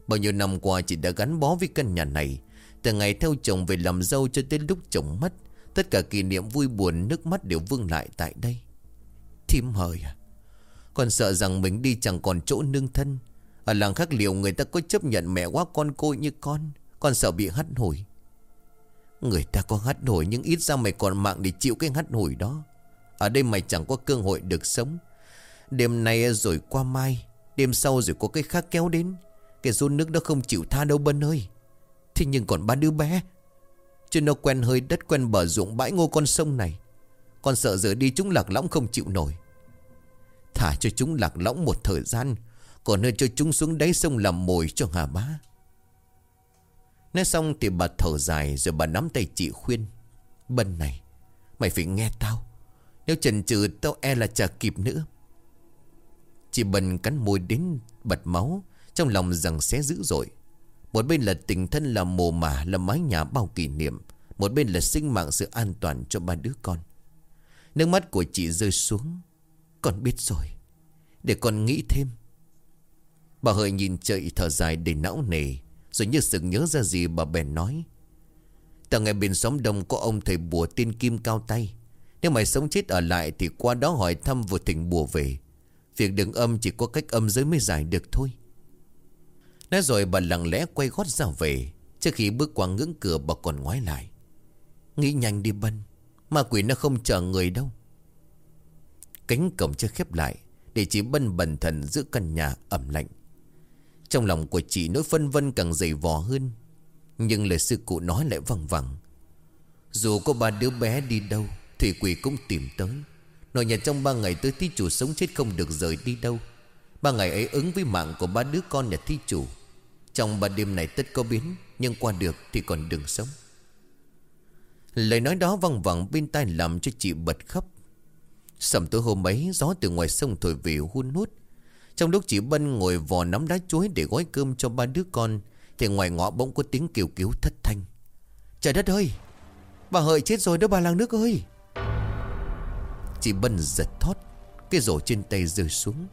Bao nhiêu năm qua chị đã gắn bó với căn nhà này. Từ ngày theo chồng về làm dâu cho tới lúc chồng mất Tất cả kỷ niệm vui buồn nước mắt đều vương lại tại đây. Thím hời à Con sợ rằng mình đi chẳng còn chỗ nương thân. Ở làng khác liệu người ta có chấp nhận mẹ quá con cô như con? Con sợ bị hắt hồi. Người ta có hắt hủi nhưng ít ra mày còn mạng để chịu cái hắt hủi đó. Ở đây mày chẳng có cơ hội được sống. Đêm nay rồi qua mai, đêm sau rồi có cái khác kéo đến. Cái run nước đó không chịu tha đâu Bân ơi. Thế nhưng còn ba đứa bé. Chứ nó quen hơi đất quen bờ ruộng bãi ngô con sông này. Con sợ giờ đi chúng lạc lõng không chịu nổi. Thả cho chúng lạc lõng một thời gian. Còn hơn cho chúng xuống đáy sông làm mồi cho Hà Bá. Nói xong thì bà thở dài rồi bà nắm tay chị khuyên. Bân này, mày phải nghe tao. Nếu chần chừ tao e là chả kịp nữa. Chị bần cắn môi đến bật máu, trong lòng rằng sẽ dữ dội. Một bên là tình thân là mồ mả là mái nhà bao kỷ niệm. Một bên là sinh mạng sự an toàn cho ba đứa con. Nước mắt của chị rơi xuống. Con biết rồi. Để con nghĩ thêm. Bà hợi nhìn trời thở dài để não nề. Rồi như sự nhớ ra gì bà bèn nói Tại ngày bên xóm đông có ông thầy bùa tiên kim cao tay Nếu mày sống chết ở lại Thì qua đó hỏi thăm vừa thỉnh bùa về Việc đứng âm chỉ có cách âm giới mới giải được thôi. Nói rồi bà lặng lẽ quay gót ra về, Trước khi bước qua ngưỡng cửa bà còn ngoái lại. Nghĩ nhanh đi Bân, Ma quỷ nó không chờ người đâu. Cánh cổng chưa khép lại, Để chỉ Bân bần thần giữa căn nhà ẩm lạnh. Trong lòng của chị nỗi phân vân càng dày vò hơn, Nhưng lời sư cụ nói lại văng vẳng Dù có ba đứa bé đi đâu, Thủy quỷ cũng tìm tới. Nội nhà trong ba ngày tới thí chủ sống chết không được rời đi đâu. Ba ngày ấy ứng với mạng của ba đứa con nhà thí chủ. Trong ba đêm này tất có biến, Nhưng qua được thì còn đừng sống. Lời nói đó văng vẳng bên tai làm cho chị bật khóc. Sầm tối hôm ấy, Gió từ ngoài sông thổi về hun hút. Trong lúc chị Bân ngồi vò nắm đá chuối Để gói cơm cho ba đứa con, Thì ngoài ngõ bỗng có tiếng kêu cứu thất thanh. Trời đất ơi! Bà Hợi chết rồi đó bà làng nước ơi! Chị Bân giật thót, Cái rổ trên tay rơi xuống.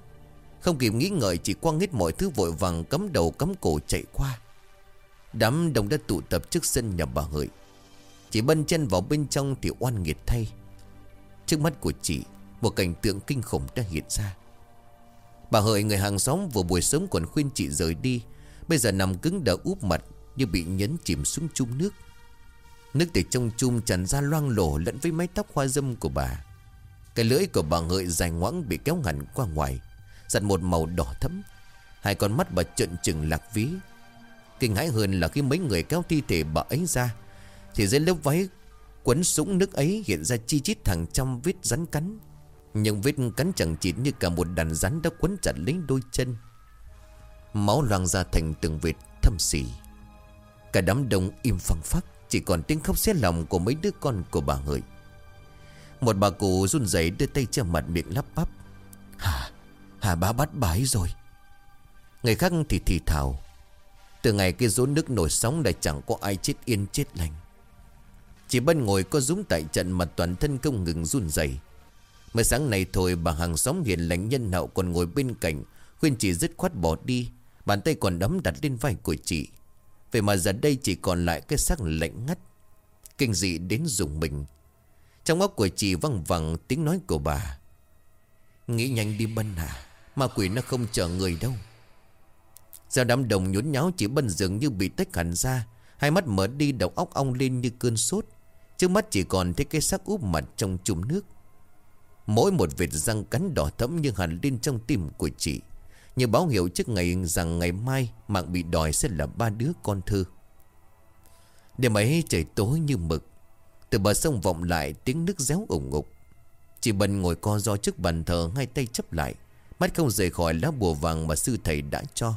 Không kịp nghĩ ngợi, Chị quăng hết mọi thứ vội vàng Cấm đầu cấm cổ chạy qua. Đám đông đã tụ tập trước sân nhà bà Hợi. Chị Bân chân vào bên trong Thì oan nghiệt thay. Trước mắt của chị, Một cảnh tượng kinh khủng đã hiện ra. Bà Hợi, người hàng xóm, vừa buổi sớm còn khuyên chị rời đi. Bây giờ nằm cứng đờ úp mặt Như bị nhấn chìm xuống chung nước. Nước từ trong chung tràn ra loang lổ Lẫn với mái tóc hoa dâm của bà. Cái lưỡi của bà Ngợi dài ngoãng Bị kéo hẳn qua ngoài Giặt một màu đỏ thẫm. Hai con mắt bà trợn trừng lạc ví. Kinh hãi hơn là khi mấy người kéo thi thể bà ấy ra, Thì dưới lớp váy Quấn sũng nước ấy hiện ra chi chít hàng trăm vết rắn cắn. Nhưng vết cắn chẳng chịt như cả một đàn rắn đã quấn chặt lấy đôi chân. Máu loang ra thành từng vệt thâm xỉ Cả đám đông im phăng phắc, Chỉ còn tiếng khóc xé lòng của mấy đứa con của bà Hợi một bà cụ run rẩy đưa tay che mặt miệng lắp bắp. Hà, Hà bá bắt bái rồi. Người khác thì thì thào. Từ ngày cái rốn nước nổi sóng đã chẳng có ai chết yên chết lành. Chỉ bên ngồi có dũng tại trận mà toàn thân không ngừng run rẩy. Mới sáng nay thôi bà hàng xóm hiền lành nhân hậu còn ngồi bên cạnh Khuyên chị dứt khoát bỏ đi. Bàn tay còn đấm đặt lên vai của chị. Vậy mà giờ đây chỉ còn lại cái xác lạnh ngắt. Kinh dị đến dùng mình. Trong óc của chị văng vẳng tiếng nói của bà. Nghĩ nhanh đi Bân à Ma quỷ nó không chờ người đâu. Giờ đám đồng nhốn nháo chị Bân dường như bị tách hẳn ra, Hai mắt mở đi đầu óc ong lên như cơn sốt. Trước mắt chỉ còn thấy cái xác úp mặt trong chùm nước. Mỗi một vệt răng cắn đỏ thẫm như hẳn lên trong tim của chị. Như báo hiệu trước ngày rằng ngày mai Mạng bị đòi sẽ là ba đứa con thư Đêm ấy trời tối như mực từ bờ sông vọng lại tiếng nước réo ủng ngục. Chị Bần ngồi co do trước bàn thờ Hai tay chấp lại, Mắt không rời khỏi lá bùa vàng mà sư thầy đã cho.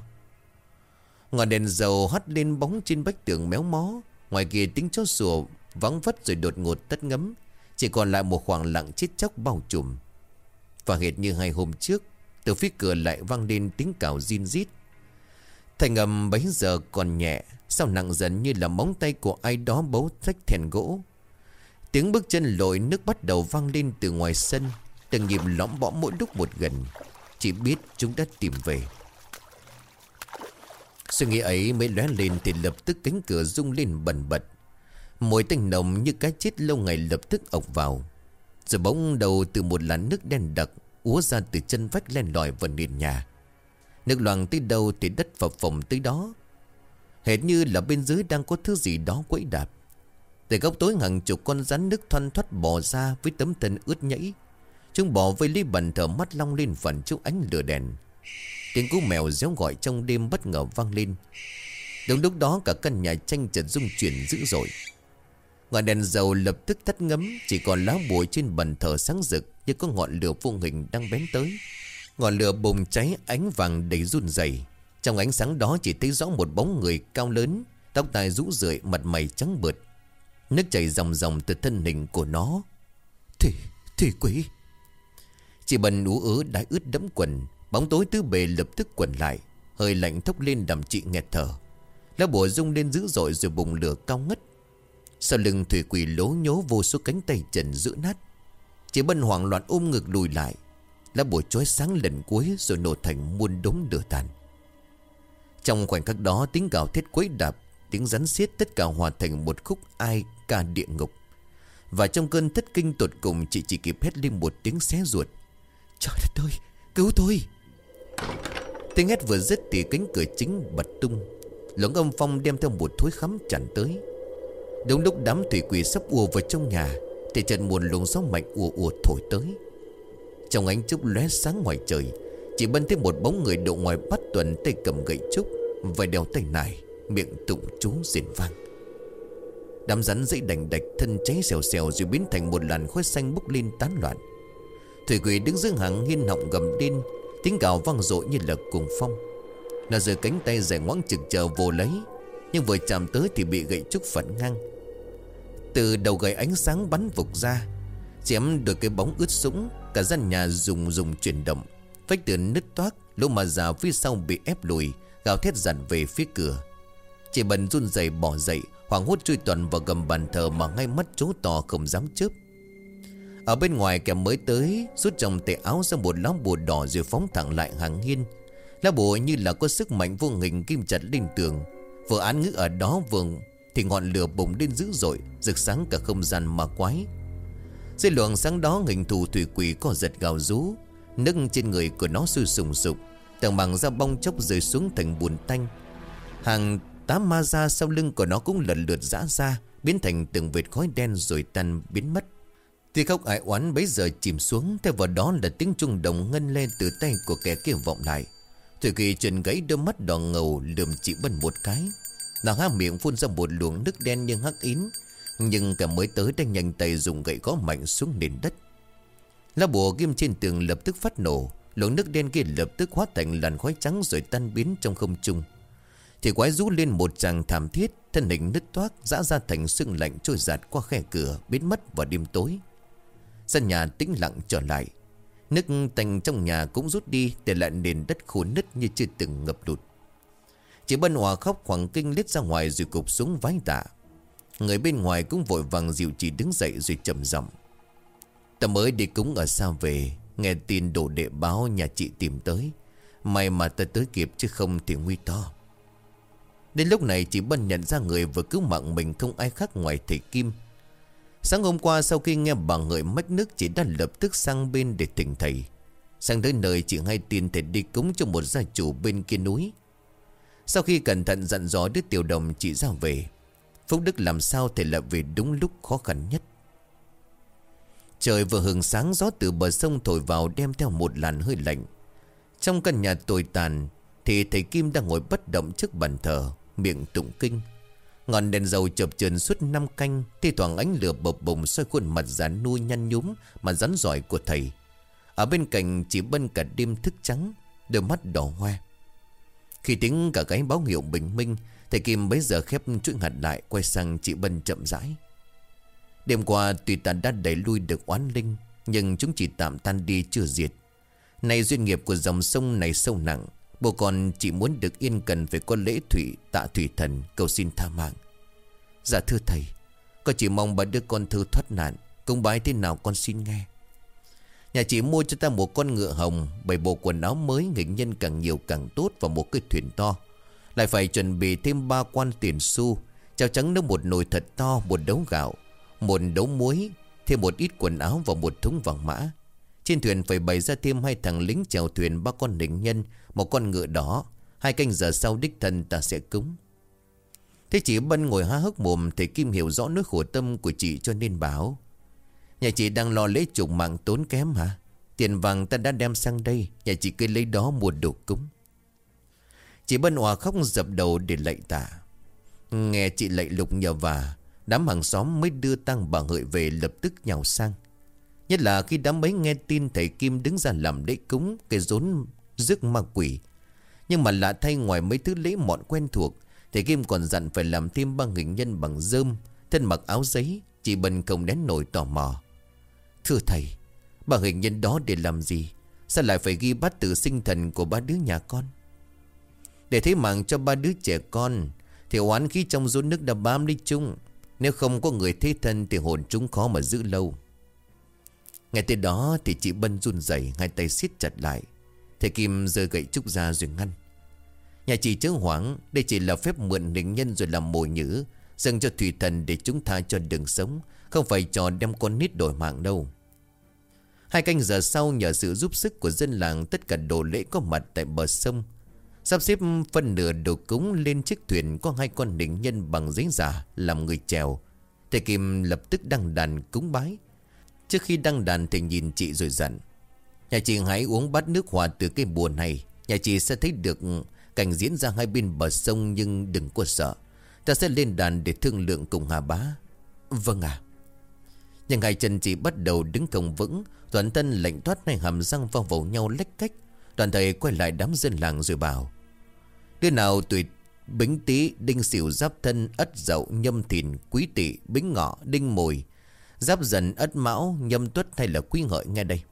Ngọn đèn dầu hắt lên bóng trên vách tường méo mó, Ngoài kia tiếng chó sủa Vắng vất rồi đột ngột tất ngấm, Chỉ còn lại một khoảng lặng chết chóc bao trùm. Và hệt như hai hôm trước, Từ phía cửa lại vang lên tiếng cào zin rít. Thành âm bấy giờ còn nhẹ, Sao nặng dần như là móng tay của ai đó bấu thách thèn gỗ. Tiếng bước chân lội nước bắt đầu vang lên từ ngoài sân. Từng nhịp lõm bõm mỗi lúc một gần. Chỉ biết chúng đã tìm về. Suy nghĩ ấy mới lóe lên thì lập tức cánh cửa rung lên bần bật. Mùi tanh nồng như cái chết lâu ngày lập tức ọc vào. Rồi bỗng đầu từ một làn nước đen đặc Úa ra từ chân vách len lỏi vào nền nhà. Nước loàng tới đâu thì đất phập phồng tới đó. Hệt như là bên dưới đang có thứ gì đó quẫy đạp. Từ góc tối hàng chục con rắn nước thoăn thoát bò ra với tấm thân ướt nhẫy. Chúng bò với ly bẩn thở mắt long lên phần chút ánh lửa đèn. Tiếng cú mèo réo gọi trong đêm bất ngờ vang lên. Đúng lúc đó cả căn nhà tranh chợt rung chuyển dữ dội. Ngọn đèn dầu lập tức tắt ngấm, Chỉ còn lá bụi trên bàn thờ sáng rực Như có ngọn lửa vô hình đang bén tới. Ngọn lửa bùng cháy, ánh vàng đầy run dày Trong ánh sáng đó chỉ thấy rõ một bóng người cao lớn, Tóc tai rũ rượi, mặt mày trắng bượt. Nước chảy ròng ròng từ thân hình của nó. Thì, thì quỷ. Chị bần ú ớ đã ướt đẫm quần Bóng tối tứ bề lập tức quẩn lại Hơi lạnh thốc lên đầm chị nghẹt thở. Lá bùa rung lên dữ dội rồi bùng lửa cao ngất. Sau lưng thủy quỷ lố nhố vô số cánh tay trần giữ nát. Chị Bân hoảng loạn ôm ngực lùi lại. Lá bùa chói sáng lần cuối rồi nổ thành muôn đống lửa tàn. Trong khoảnh khắc đó tiếng gào thét quấy đạp Tiếng rắn xiết tất cả hòa thành một khúc ai ca địa ngục. Và trong cơn thất kinh tột cùng, Chị chỉ kịp hét lên một tiếng xé ruột. Trời đất ơi, cứu tôi! Tiếng hét vừa dứt thì cánh cửa chính bật tung. Lưỡng âm phong đem theo một thối khắm chặn tới. Đúng lúc đám thủy quỷ sắp ùa vào trong nhà, Thì trận muộn luồng gió mạnh ùa ùa thổi tới. Trong ánh chớp lóe sáng ngoài trời, Chỉ bân thấy một bóng người độ ngoài bắt tuần tay cầm gậy trúc và đeo tay nải. Miệng tụng chú rền vang Đám rắn dãy đành đạch thân cháy xèo xèo Rồi biến thành một làn khói xanh bốc lên tán loạn. Thủy quỷ đứng dưới hàng hiên họng gầm lên, Tiếng gào vang dội như là cùng phong. Nó giơ cánh tay dài ngoãng chừng chờ vô lấy, Nhưng vừa chạm tới thì bị gậy trúc phận ngang. Từ đầu gậy ánh sáng bắn vụt ra, Chém được cái bóng ướt sũng, Cả gian nhà dùng dùng chuyển động. Vách tường nứt toác, Lỗ mà già phía sau bị ép lùi, Gào thét dặn về phía cửa. Chị bần run rẩy bỏ dậy Hoàng hốt chui toàn vào gầm bàn thờ Mà ngay mắt chố to không dám chớp. Ở bên ngoài kẻ mới tới, Rút trong tay áo ra một lá bùa đỏ Rồi phóng thẳng lại hàng hiên. Lá bùa như là có sức mạnh vô hình Kim chặt lên tường. Vừa án ngữ ở đó vừa Thì ngọn lửa bùng lên dữ dội, Rực sáng cả không gian mà quái. Dưới luồng sáng đó, hình thù thủy quỷ có giật gào rú Nước trên người của nó sôi sùng sục, Tầng bằng da bong chốc rơi xuống thành buồn tanh. Hàng tám ma ra sau lưng của nó cũng lần lượt rã ra, Biến thành từng vệt khói đen rồi tan biến mất. Tiếng khóc ải oán bấy giờ chìm xuống, Theo vào đó là tiếng trung đồng ngân lên từ tay của kẻ kia vọng lại. Thủy kỳ trần gãy đôi mắt đỏ ngầu, lườm chị Bân một cái, Nàng há miệng phun ra một luồng nước đen như hắc ín Nhưng cả mới tới đang nhanh tay dùng gậy gõ mạnh xuống nền đất. Lá bùa ghim trên tường lập tức phát nổ, Luồng nước đen kia lập tức hóa thành làn khói trắng rồi tan biến trong không trung. Thì quái rú lên một chàng thảm thiết, Thân hình nứt toác, dã ra thành sưng lạnh trôi giạt qua khe cửa, Biến mất vào đêm tối. Sân nhà tĩnh lặng trở lại. Nước tành trong nhà cũng rút đi, Để lại nền đất khô nứt như chưa từng ngập lụt. Chị Bân Hòa khóc khoảng kinh lít ra ngoài rồi cục xuống vái tạ. Người bên ngoài cũng vội vàng dịu chị đứng dậy rồi trầm giọng. Ta mới đi cúng ở xa về, Nghe tin đổ đệ báo nhà chị tìm tới. May mà ta tới kịp chứ không thì nguy to. Đến lúc này chị Bân nhận ra người vừa cứu mạng mình không ai khác ngoài thầy Kim. Sáng hôm qua sau khi nghe bà người mách nước, Chị đã lập tức sang bên để tỉnh thầy. Sang tới nơi, chị hay tin thầy đi cúng cho một gia chủ bên kia núi. Sau khi cẩn thận dặn dò đứa tiểu đồng, chị ra về. Phúc Đức làm sao thầy lại về đúng lúc khó khăn nhất? Trời vừa hừng sáng, gió từ bờ sông thổi vào đem theo một làn hơi lạnh. Trong căn nhà tồi tàn, Thì thầy Kim đang ngồi bất động trước bàn thờ. Miệng tụng kinh. Ngọn đèn dầu chập chờn suốt năm canh Thì thoảng ánh lửa bập bùng soi khuôn mặt già nuôi nhăn nhúm Mà rắn giỏi của thầy. Ở bên cạnh chỉ bân cả đêm thức trắng, Đôi mắt đỏ hoe. Khi tiếng cả cái báo hiệu bình minh, Thầy Kim bấy giờ khép chuỗi hạt lại, Quay sang chị Bân chậm rãi. Đêm qua, tuy ta đã đẩy lui được oán linh, Nhưng chúng chỉ tạm tan đi chưa diệt. Này duyên nghiệp của dòng sông này sâu nặng Bố con chỉ muốn được yên cần Phải có lễ thủy, tạ thủy thần, Cầu xin tha mạng. Dạ thưa thầy, Con chỉ mong bà đưa con thư thoát nạn Công bái thế nào con xin nghe. Nhà chị mua cho ta một con ngựa hồng, Bảy bộ quần áo mới, Nghịch nhân càng nhiều càng tốt Và một cái thuyền to. Lại phải chuẩn bị thêm ba quan tiền xu, Cháo trắng nấu một nồi thật to, Một đấu gạo, một đấu muối, Thêm một ít quần áo và một thúng vàng mã. Trên thuyền phải bày ra thêm hai thằng lính chèo thuyền Ba con đỉnh nhân một con ngựa đỏ, Hai canh giờ sau đích thân ta sẽ cúng. Thế chị Bân ngồi há hốc mồm Thầy Kim hiểu rõ nỗi khổ tâm của chị cho nên bảo, Nhà chị đang lo lấy trục mạng tốn kém hả? Tiền vàng ta đã đem sang đây, Nhà chị cứ lấy đó mua đồ cúng. Chị Bân hòa khóc dập đầu để lạy tạ. Nghe chị lạy lục nhờ vả, Đám hàng xóm mới đưa tăng bà Hợi về lập tức nhào sang. Nhất là khi đám mấy nghe tin thầy Kim đứng ra làm lễ cúng, Cái rốn rước ma quỷ. Nhưng mà lạ thay ngoài mấy thứ lễ mọn quen thuộc, thì Kim còn dặn phải làm thêm ba hình nhân bằng dơm Thân mặc áo giấy, Chỉ bần không đến nổi tò mò. Thưa thầy, Ba hình nhân đó để làm gì? Sao lại phải ghi bắt tự sinh thần của ba đứa nhà con? Để thế mạng cho ba đứa trẻ con, Thì oán khí trong rốn nước đã bám đi chung nếu không có người thế thân Thì hồn chúng khó mà giữ lâu. Ngay tới đó thì chị Bân run rẩy, Hai tay siết chặt lại. Thầy Kim rơi gậy trúc ra rồi ngăn Nhà chị chớ hoảng, Đây chỉ là phép mượn định nhân rồi làm mồi nhữ Dâng cho thủy thần để chúng ta cho đường sống, Không phải trò đem con nít đổi mạng đâu Hai canh giờ sau, nhờ sự giúp sức của dân làng, Tất cả đồ lễ có mặt tại bờ sông Sắp xếp phân nửa đồ cúng lên chiếc thuyền có hai con định nhân bằng giấy giả làm người chèo. Thầy Kim lập tức đăng đàn cúng bái. Trước khi đăng đàn thì nhìn chị rồi dặn. Nhà chị hãy uống bát nước hòa từ cái bùa này. Nhà chị sẽ thấy được cảnh diễn ra hai bên bờ sông nhưng đừng có sợ. Ta sẽ lên đàn để thương lượng cùng Hà Bá. Vâng ạ. À. Nhưng hai chân chị bắt đầu đứng cổng vững. Toàn thân lạnh thoát này hàm răng vào vào nhau lách cách. Toàn thầy quay lại đám dân làng rồi bảo Đứa nào tuổi Bính tý, đinh xỉu giáp thân, ất dậu, nhâm thìn, quý tỵ, bính ngọ, đinh mùi Giáp dần, ất mão, nhâm tuất hay là quý ngợi nghe đây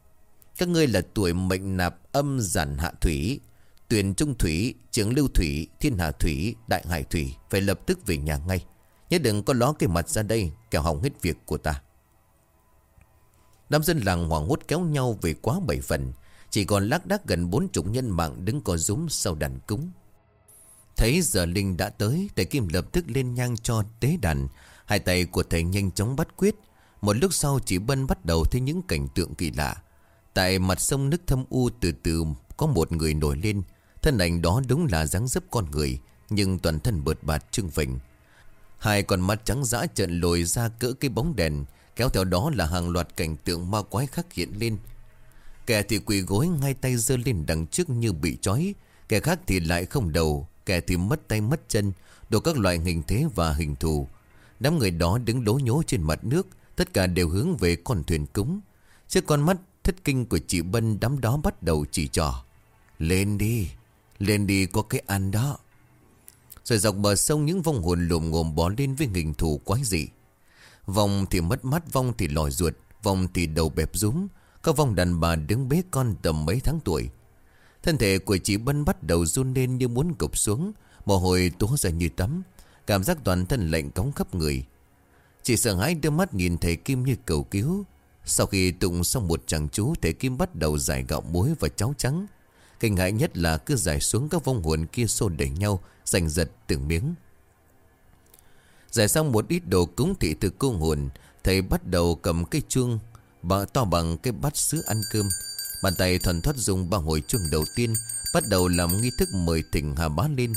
các ngươi là tuổi mệnh nạp âm giản hạ thủy Tuyền trung thủy, trưởng lưu thủy, thiên hạ thủy, đại hải thủy Phải lập tức về nhà ngay. Nhớ đừng có ló cái mặt ra đây Kẻo hỏng hết việc của ta. Đám dân làng hoảng hốt kéo nhau về quá bảy phần. Chỉ còn lác đác gần bốn chục nhân mạng đứng có rúm sau đàn cúng. Thấy giờ linh đã tới Thầy Kim lập tức lên nhang cho tế đàn. Hai tay của thầy nhanh chóng bắt quyết. Một lúc sau chỉ Bân bắt đầu thấy những cảnh tượng kỳ lạ. Tại mặt sông nước thâm u từ từ có một người nổi lên. Thân ảnh đó đúng là dáng dấp con người, Nhưng toàn thân bợt bạt trưng vịnh Hai con mắt trắng dã trợn lồi ra cỡ cái bóng đèn, Kéo theo đó là hàng loạt cảnh tượng ma quái khắc hiện lên. Kẻ thì quỳ gối ngay tay giơ lên đằng trước như bị trói, Kẻ khác thì lại không đầu, Kẻ thì mất tay mất chân, Đồ các loại hình thế và hình thù. Đám người đó đứng đố nhố trên mặt nước, Tất cả đều hướng về con thuyền cúng. Trước con mắt thất kinh của chị Bân Đám đó bắt đầu chỉ trò Lên đi Lên đi có cái ăn đó. Rồi dọc bờ sông những vong hồn lùm ngồm bó lên với hình thù quái dị. Vòng thì mất mắt Vong thì lòi ruột, Vong thì đầu bẹp rúm. Các vong đàn bà đứng bế con tầm mấy tháng tuổi. Thân thể của chị Bân bắt đầu run lên như muốn cụp xuống, Mồ hôi tố ra như tắm. Cảm giác toàn thân lạnh cống khắp người. Chị sợ hãi đưa mắt nhìn thầy Kim như cầu cứu. Sau khi tụng xong một chàng chú Thầy Kim bắt đầu giải gạo muối và cháo trắng. Kinh hại nhất là cứ giải xuống các vong hồn kia xô đẩy nhau, Giành giật từng miếng. Giải xong một ít đồ cúng thị từ cung hồn, Thầy bắt đầu cầm cây chuông bà To bằng cái bát sứ ăn cơm. Bàn tay thuần thoát dùng ba hồi chuông đầu tiên, Bắt đầu làm nghi thức mời tỉnh Hà Bá lên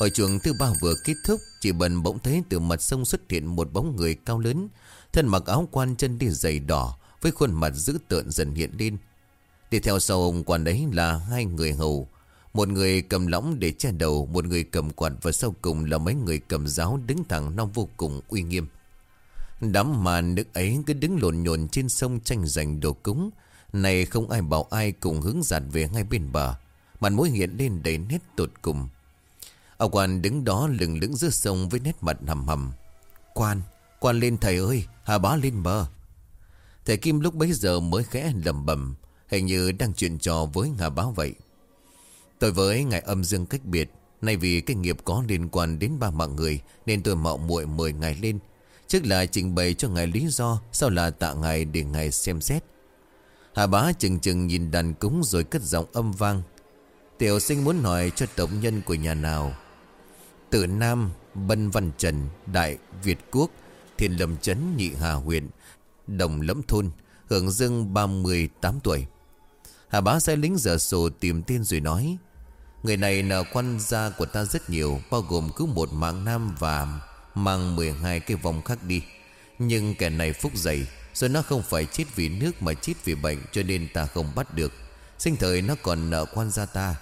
Hồi chuông thứ ba vừa kết thúc, Chỉ bần bỗng thấy từ mặt sông xuất hiện một bóng người cao lớn Thân mặc áo quan chân đi giày đỏ Với khuôn mặt dữ tợn dần hiện lên. Đi theo sau ông quan đấy là hai người hầu. Một người cầm lõng để che đầu Một người cầm quạt Và sau cùng là mấy người cầm giáo Đứng thẳng non vô cùng uy nghiêm. Đám mà nước ấy cứ đứng lộn nhộn trên sông tranh giành đồ cúng. Này không ai bảo ai cùng hướng dạt về ngay bên bờ. Mặt mũi hiện lên đầy nét tột cùng. Ông quan đứng đó lừng lững giữa sông với nét mặt hầm hầm. Quan, quan lên thầy ơi, hà bá lên bờ. Thầy Kim lúc bấy giờ mới khẽ lầm bầm Hình như đang chuyện trò với Hà bá vậy. Tôi với ngài âm dương cách biệt Nay vì cái nghiệp có liên quan đến ba mạng người Nên tôi mạo muội mời ngài lên. Trước là trình bày cho ngài lý do Sau là tạ ngài để ngài xem xét. Hà bá chừng chừng nhìn đàn cúng Rồi cất giọng âm vang. Tiểu sinh muốn hỏi cho tổng nhân của nhà nào? Tự Nam Bân Văn Trần Đại Việt Quốc Thiên Lâm Trấn Nhị Hà huyện, Đồng Lẫm Thôn, Hưởng Dương 38 tuổi. Hà bá sai lính giờ sổ tìm tên rồi nói, Người này nợ quan gia của ta rất nhiều, Bao gồm cứ một mạng nam và Mang 12 cái vòng khác đi. Nhưng kẻ này phúc dày Rồi nó không phải chết vì nước mà chết vì bệnh, Cho nên ta không bắt được. Sinh thời nó còn nợ quan gia ta,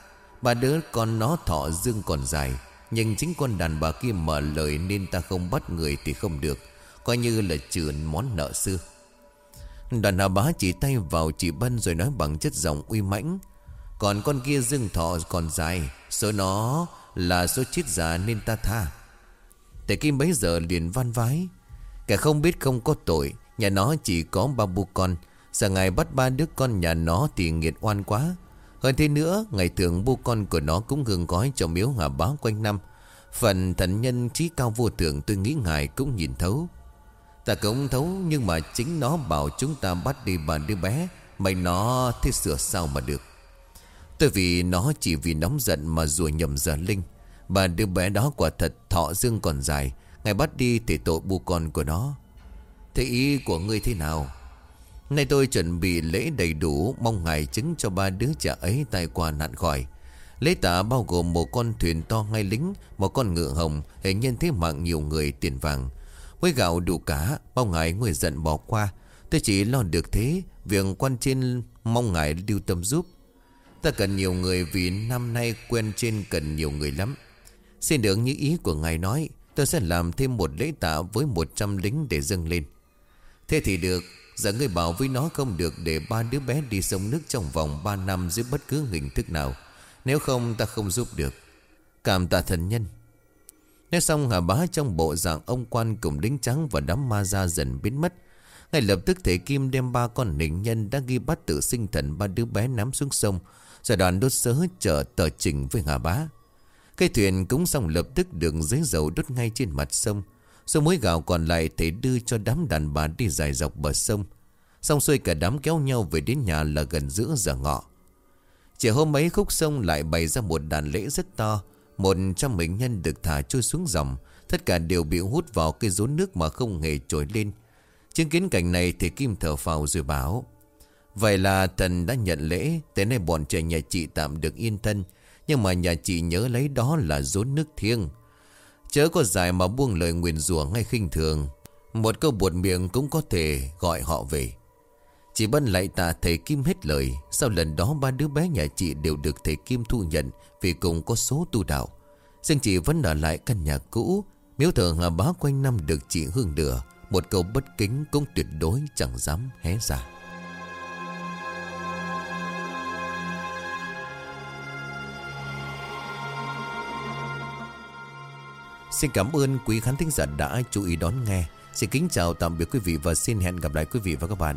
Ba đứa con nó thọ dương còn dài, Nhưng chính con đàn bà kia mở lời Nên ta không bắt người thì không được. Coi như là trừ món nợ xưa. Đoàn hà bá chỉ tay vào chị Bân Rồi nói bằng chất giọng uy mãnh, Còn con kia dương thọ còn dài, Số nó là số chết già nên ta tha. Tề Kim bấy giờ liền van vái, Kẻ không biết không có tội, Nhà nó chỉ có ba bu con Giờ ngày bắt ba đứa con nhà nó thì nghiệt oan quá. Hơn thế nữa, Ngày thường bu con của nó cũng hương gói cho miếu hà bá quanh năm. Phần thần nhân trí cao vô thượng tôi nghĩ ngài cũng nhìn thấu. Ta cũng thấu, nhưng mà chính nó bảo chúng ta bắt đi bà đứa bé. Mày nó thế sửa sao mà được. Tôi vì nó chỉ vì nóng giận mà rùa nhầm giờ linh. Bà đứa bé đó quả thật thọ dương còn dài. Ngài bắt đi thì tội bu con của nó. Thế ý của ngươi thế nào? Nay tôi chuẩn bị lễ đầy đủ, Mong ngài chứng cho ba đứa trẻ ấy tai qua nạn khỏi. Lễ tạ bao gồm một con thuyền to ngay lính, Một con ngựa hồng Hình nhân thế mạng nhiều người tiền vàng. Với gạo đủ cả, Mong ngài người giận bỏ qua. Tôi chỉ lo được thế, Việc quan trên mong ngài lưu tâm giúp. Ta cần nhiều người vì năm nay quen trên cần nhiều người lắm. Xin được như ý của ngài nói, Tôi sẽ làm thêm một lễ tạ với 100 lính để dâng lên. Thế thì được, Giờ ngươi bảo với nó không được để ba đứa bé đi sông nước trong vòng 3 năm dưới bất cứ hình thức nào. Nếu không ta không giúp được. Cảm tạ thần nhân. Nói xong Hà Bá trong bộ dạng ông quan cùng đính trắng và đám ma ra dần biến mất. Ngay lập tức thể Kim đem ba con nịnh nhân đã ghi bắt tự sinh thần ba đứa bé nắm xuống sông. Rồi đoàn đốt sớ chở tờ trình với Hà Bá. Cây thuyền cúng xong lập tức được giấy dầu đốt ngay trên mặt sông. Số mối gạo còn lại thể đưa cho đám đàn bà đi dài dọc bờ sông. Xong xuôi cả đám kéo nhau về đến nhà là gần giữa giờ ngọ. Chỉ hôm ấy khúc sông lại bày ra một đàn lễ rất to. Một trăm bệnh nhân được thả trôi xuống dòng. Tất cả đều bị hút vào cái rốn nước mà không hề trồi lên. Chứng kiến cảnh này thì Kim thở phào rồi bảo. Vậy là thần đã nhận lễ. Thế nay bọn trẻ nhà chị tạm được yên thân. Nhưng mà nhà chị nhớ lấy đó là rốn nước thiêng. Chớ có dài mà buông lời nguyền rủa ngay khinh thường. Một câu buồn miệng cũng có thể gọi họ về. Chị Bân lại tạ thầy Kim hết lời. Sau lần đó, ba đứa bé nhà chị đều được thầy Kim thu nhận Vì cùng có số tu đạo. Riêng chị vẫn ở lại căn nhà cũ. Miếu thờ hà bá quanh năm được chị hương đửa Một câu bất kính cũng tuyệt đối chẳng dám hé ra. Xin cảm ơn quý khán thính giả đã chú ý đón nghe. Xin kính chào, tạm biệt quý vị và xin hẹn gặp lại quý vị và các bạn